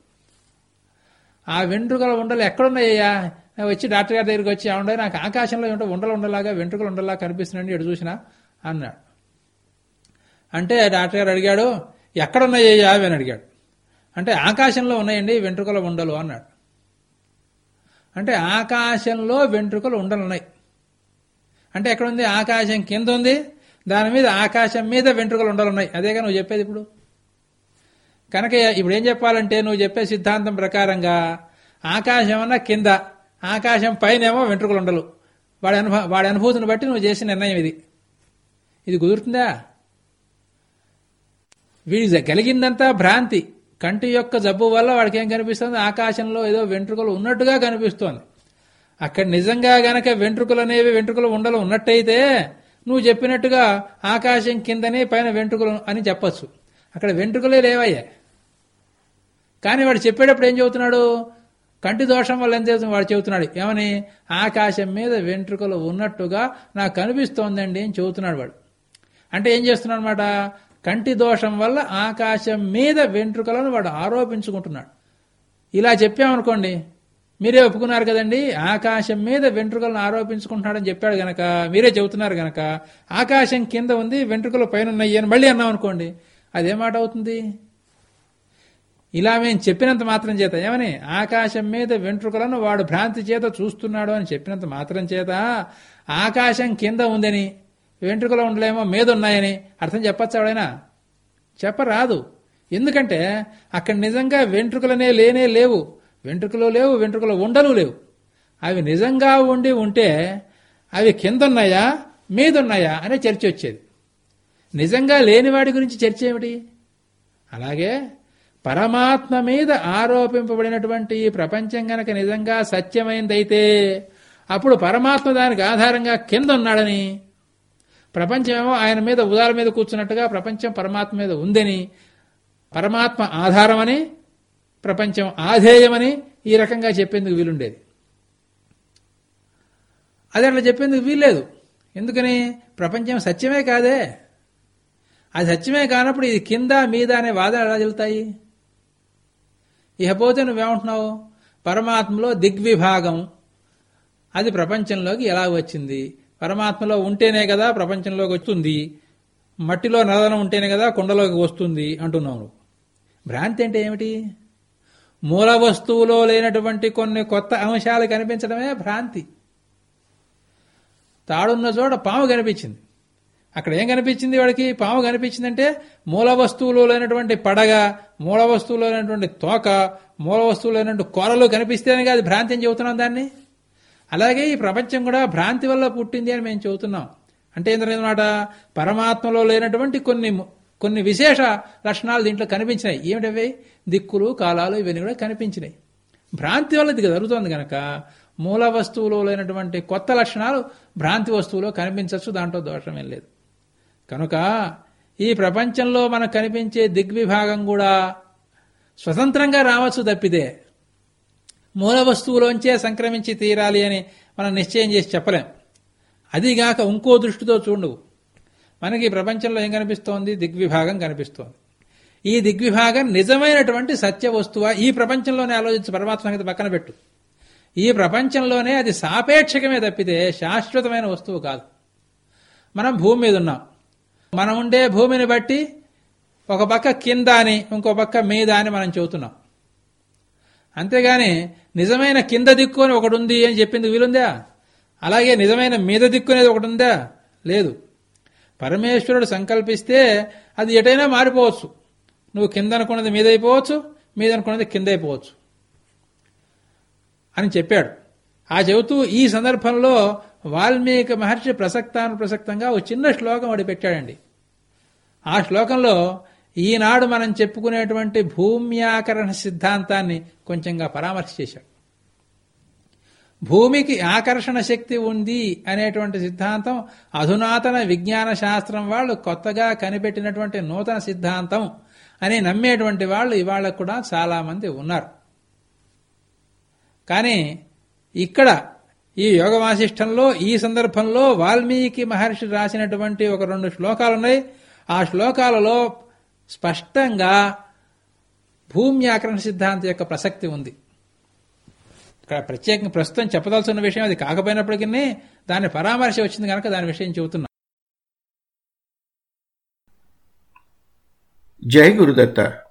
Speaker 2: ఆ వెంట్రుకల ఉండలు ఎక్కడున్నాయ్యా? వచ్చి డాక్టర్ గారి దగ్గరికి వచ్చి ఉండే నాకు ఆకాశంలో ఏమిటో ఉండలు ఉండలాగా వెంట్రుకలు ఉండలా కనిపిస్తున్నాయండి ఇటు చూసినా? అన్నాడు. అంటే డాక్టర్ గారు అడిగాడు ఎక్కడున్నాయ్యా? అని అడిగాడు. అంటే ఆకాశంలో ఉన్నాయండి వెంట్రుకల ఉండలు అన్నాడు. అంటే ఆకాశంలో వెంట్రుకలు ఉండలున్నాయి అంటే ఎక్కడుంది? ఆకాశం కింద ఉంది. దాని మీద ఆకాశం మీద వెంట్రుకలు ఉండలున్నాయి అదేగా నువ్వు చెప్పేది ఇప్పుడు. కనుక ఇప్పుడు ఏం చెప్పాలంటే నువ్వు చెప్పే సిద్ధాంతం ప్రకారంగా ఆకాశం అన్న కింద ఆకాశం పైనేమో వెంట్రుకలు ఉండలు. వాడి అనుభవ వాడి అనుభూతిని బట్టి నువ్వు చేసిన నిర్ణయం ఇది. ఇది కుదురుతుందా? వీడి కలిగిందంతా భ్రాంతి. కంటి యొక్క జబ్బు వల్ల వాడికి ఏం కనిపిస్తుంది? ఆకాశంలో ఏదో వెంట్రుకలు ఉన్నట్టుగా కనిపిస్తోంది. అక్కడ నిజంగా గనక వెంట్రుకలు అనేవి వెంట్రుకలు ఉండలు ఉన్నట్టయితే నువ్వు చెప్పినట్టుగా ఆకాశం కిందనే పైన వెంట్రుకలు అని చెప్పొచ్చు. అక్కడ వెంట్రుకలే లేవయ్యా. కానీ వాడు చెప్పేటప్పుడు ఏం చెబుతున్నాడు? కంటి దోషం వల్ల ఏం చేస్తుంది వాడు చెబుతున్నాడు ఏమని? ఆకాశం మీద వెంట్రుకలు ఉన్నట్టుగా నాకు కనిపిస్తోందండి అని చెబుతున్నాడు వాడు. అంటే ఏం చేస్తున్నాడు అనమాట కంటి దోషం వల్ల ఆకాశం మీద వెంట్రుకలను వాడు ఆరోపించుకుంటున్నాడు. ఇలా చెప్పామనుకోండి మీరే ఒప్పుకున్నారు కదండి? ఆకాశం మీద వెంట్రుకలను ఆరోపించుకుంటున్నాడని చెప్పాడు గనక మీరే చెబుతున్నారు గనక ఆకాశం కింద ఉంది వెంట్రుకలు పైన ఉన్నాయి అని మళ్ళీ అన్నాం అనుకోండి అదే మాట అవుతుంది? ఇలా మేము చెప్పినంత మాత్రం చేత ఏమని? ఆకాశం మీద వెంట్రుకలను వాడు భ్రాంతి చేత చూస్తున్నాడు అని చెప్పినంత మాత్రం చేత ఆకాశం కింద ఉందని వెంట్రుకలు ఉండలేమో మీద ఉన్నాయని అర్థం చెప్పచ్చు ఎవడైనా? చెప్పరాదు. ఎందుకంటే అక్కడ నిజంగా వెంట్రుకలనే లేనే లేవు. వెంట్రుకలు లేవు వెంట్రుకలు ఉండలు లేవు. అవి నిజంగా ఉండి ఉంటే అవి కిందన్నాయా మీదున్నాయా అనే చర్చ వచ్చేది. నిజంగా లేనివాడి గురించి చర్చ ఏమిటి? అలాగే పరమాత్మ మీద ఆరోపింపబడినటువంటి ఈ ప్రపంచం గనక నిజంగా సత్యమైందైతే అప్పుడు పరమాత్మ దానికి ఆధారంగా కింద ఉన్నాడని ప్రపంచమేమో ఆయన మీద ఉదాల మీద కూర్చున్నట్టుగా ప్రపంచం పరమాత్మ మీద ఉందని పరమాత్మ ఆధారమని ప్రపంచం ఆధేయమని ఈ రకంగా చెప్పేందుకు వీలుండేది. అది అట్లా చెప్పేందుకు వీల్లేదు. ఎందుకని? ప్రపంచం సత్యమే కాదే. అది సత్యమే కానప్పుడు ఇది కింద మీద అనే వాదన ఎలా చెల్తాయి ఇకపోతే నువ్వేమంటున్నావు పరమాత్మలో దిగ్విభాగం. అది ప్రపంచంలోకి ఎలా వచ్చింది? పరమాత్మలో ఉంటేనే కదా ప్రపంచంలోకి వస్తుంది. మట్టిలో నదనం ఉంటేనే కదా కుండలోకి వస్తుంది అంటున్నావు భ్రాంతి అంటే ఏమిటి? మూల వస్తువులో లేనటువంటి కొన్ని కొత్త అంశాలు కనిపించడమే భ్రాంతి. తాడున్న చోట పాము కనిపించింది. అక్కడ ఏం కనిపించింది వాడికి? పాము కనిపించిందంటే మూల వస్తువులో లేనటువంటి పడగ మూల వస్తువులో లేనటువంటి తోక మూల వస్తువులో లేనటువంటి కొరలు కనిపిస్తేనే కాదు భ్రాంతి అని చెబుతున్నాం దాన్ని. అలాగే ఈ ప్రపంచం కూడా భ్రాంతి వల్ల పుట్టింది అని మేము చెబుతున్నాం. అంటే ఏంటన్నమాట పరమాత్మలో లేనటువంటి కొన్ని కొన్ని విశేష లక్షణాలు దీంట్లో కనిపించినాయి. ఏమిటవి? దిక్కులు కాలాలు ఇవన్నీ కూడా కనిపించినాయి. భ్రాంతి వల్ల ఇది జరుగుతుంది కనుక మూల వస్తువులో లేనటువంటి కొత్త లక్షణాలు భ్రాంతి వస్తువులో కనిపించవచ్చు దాంట్లో దోషమేం లేదు. కనుక ఈ ప్రపంచంలో మనకు కనిపించే దిగ్విభాగం కూడా స్వతంత్రంగా రావచ్చు తప్పితే మూల వస్తువులోంచే సంక్రమించి తీరాలి అని మనం నిశ్చయం చేసి చెప్పలేం. అదిగాక ఇంకో దృష్టితో చూడు. మనకి ప్రపంచంలో ఏం కనిపిస్తోంది? దిగ్విభాగం కనిపిస్తోంది. ఈ దిగ్విభాగం నిజమైనటువంటి సత్య వస్తువా? ఈ ప్రపంచంలోనే ఆలోచించి పరమాత్మ సంగతి పక్కన పెట్టు. ఈ ప్రపంచంలోనే అది సాపేక్షకమే తప్పితే శాశ్వతమైన వస్తువు కాదు. మనం భూమి మీద ఉన్నాం. మనం ఉండే భూమిని బట్టి ఒక పక్క కింద అని ఇంకో పక్క మీద అని మనం చెబుతున్నాం. అంతేగాని నిజమైన కింద దిక్కు అని ఒకటి ఉంది అని చెప్పింది వీలుందా? అలాగే నిజమైన మీద దిక్కు అనేది ఒకటి ఉందా లేదు. పరమేశ్వరుడు సంకల్పిస్తే అది ఎటైనా మారిపోవచ్చు. నువ్వు కింద అనుకున్నది మీద అయిపోవచ్చు మీద అనుకున్నది కింద అయిపోవచ్చు అని చెప్పాడు. ఆ చెబుతూ ఈ సందర్భంలో వాల్మీకి మహర్షి ప్రసక్తాను ప్రసక్తంగా ఒక చిన్న శ్లోకం వాడి పెట్టాడండి. ఆ శ్లోకంలో ఈనాడు మనం చెప్పుకునేటువంటి భూమ్యాకరణ సిద్ధాంతాన్ని కొంచెంగా పరామర్శ చేశాడు. భూమికి ఆకర్షణ శక్తి ఉంది అనేటువంటి సిద్ధాంతం అధునాతన విజ్ఞాన శాస్త్రం వాళ్ళు కొత్తగా కనిపెట్టినటువంటి నూతన సిద్ధాంతం అని నమ్మేటువంటి వాళ్ళు ఇవాళ కూడా చాలామంది ఉన్నారు. కానీ ఇక్కడ ఈ యోగ వాసిష్టంలో ఈ సందర్భంలో వాల్మీకి మహర్షి రాసినటువంటి ఒక రెండు శ్లోకాలున్నాయి. ఆ శ్లోకాలలో స్పష్టంగా భూమి సిద్ధాంతం యొక్క ప్రసక్తి ఉంది. ఇక్కడ ప్రత్యేకంగా ప్రస్తుతం చెప్పదలసిన విషయం అది కాకపోయినప్పటికీ దాని పరామర్శ వచ్చింది కనుక దాని విషయం చెబుతున్నా.
Speaker 1: జై గురుదత్త.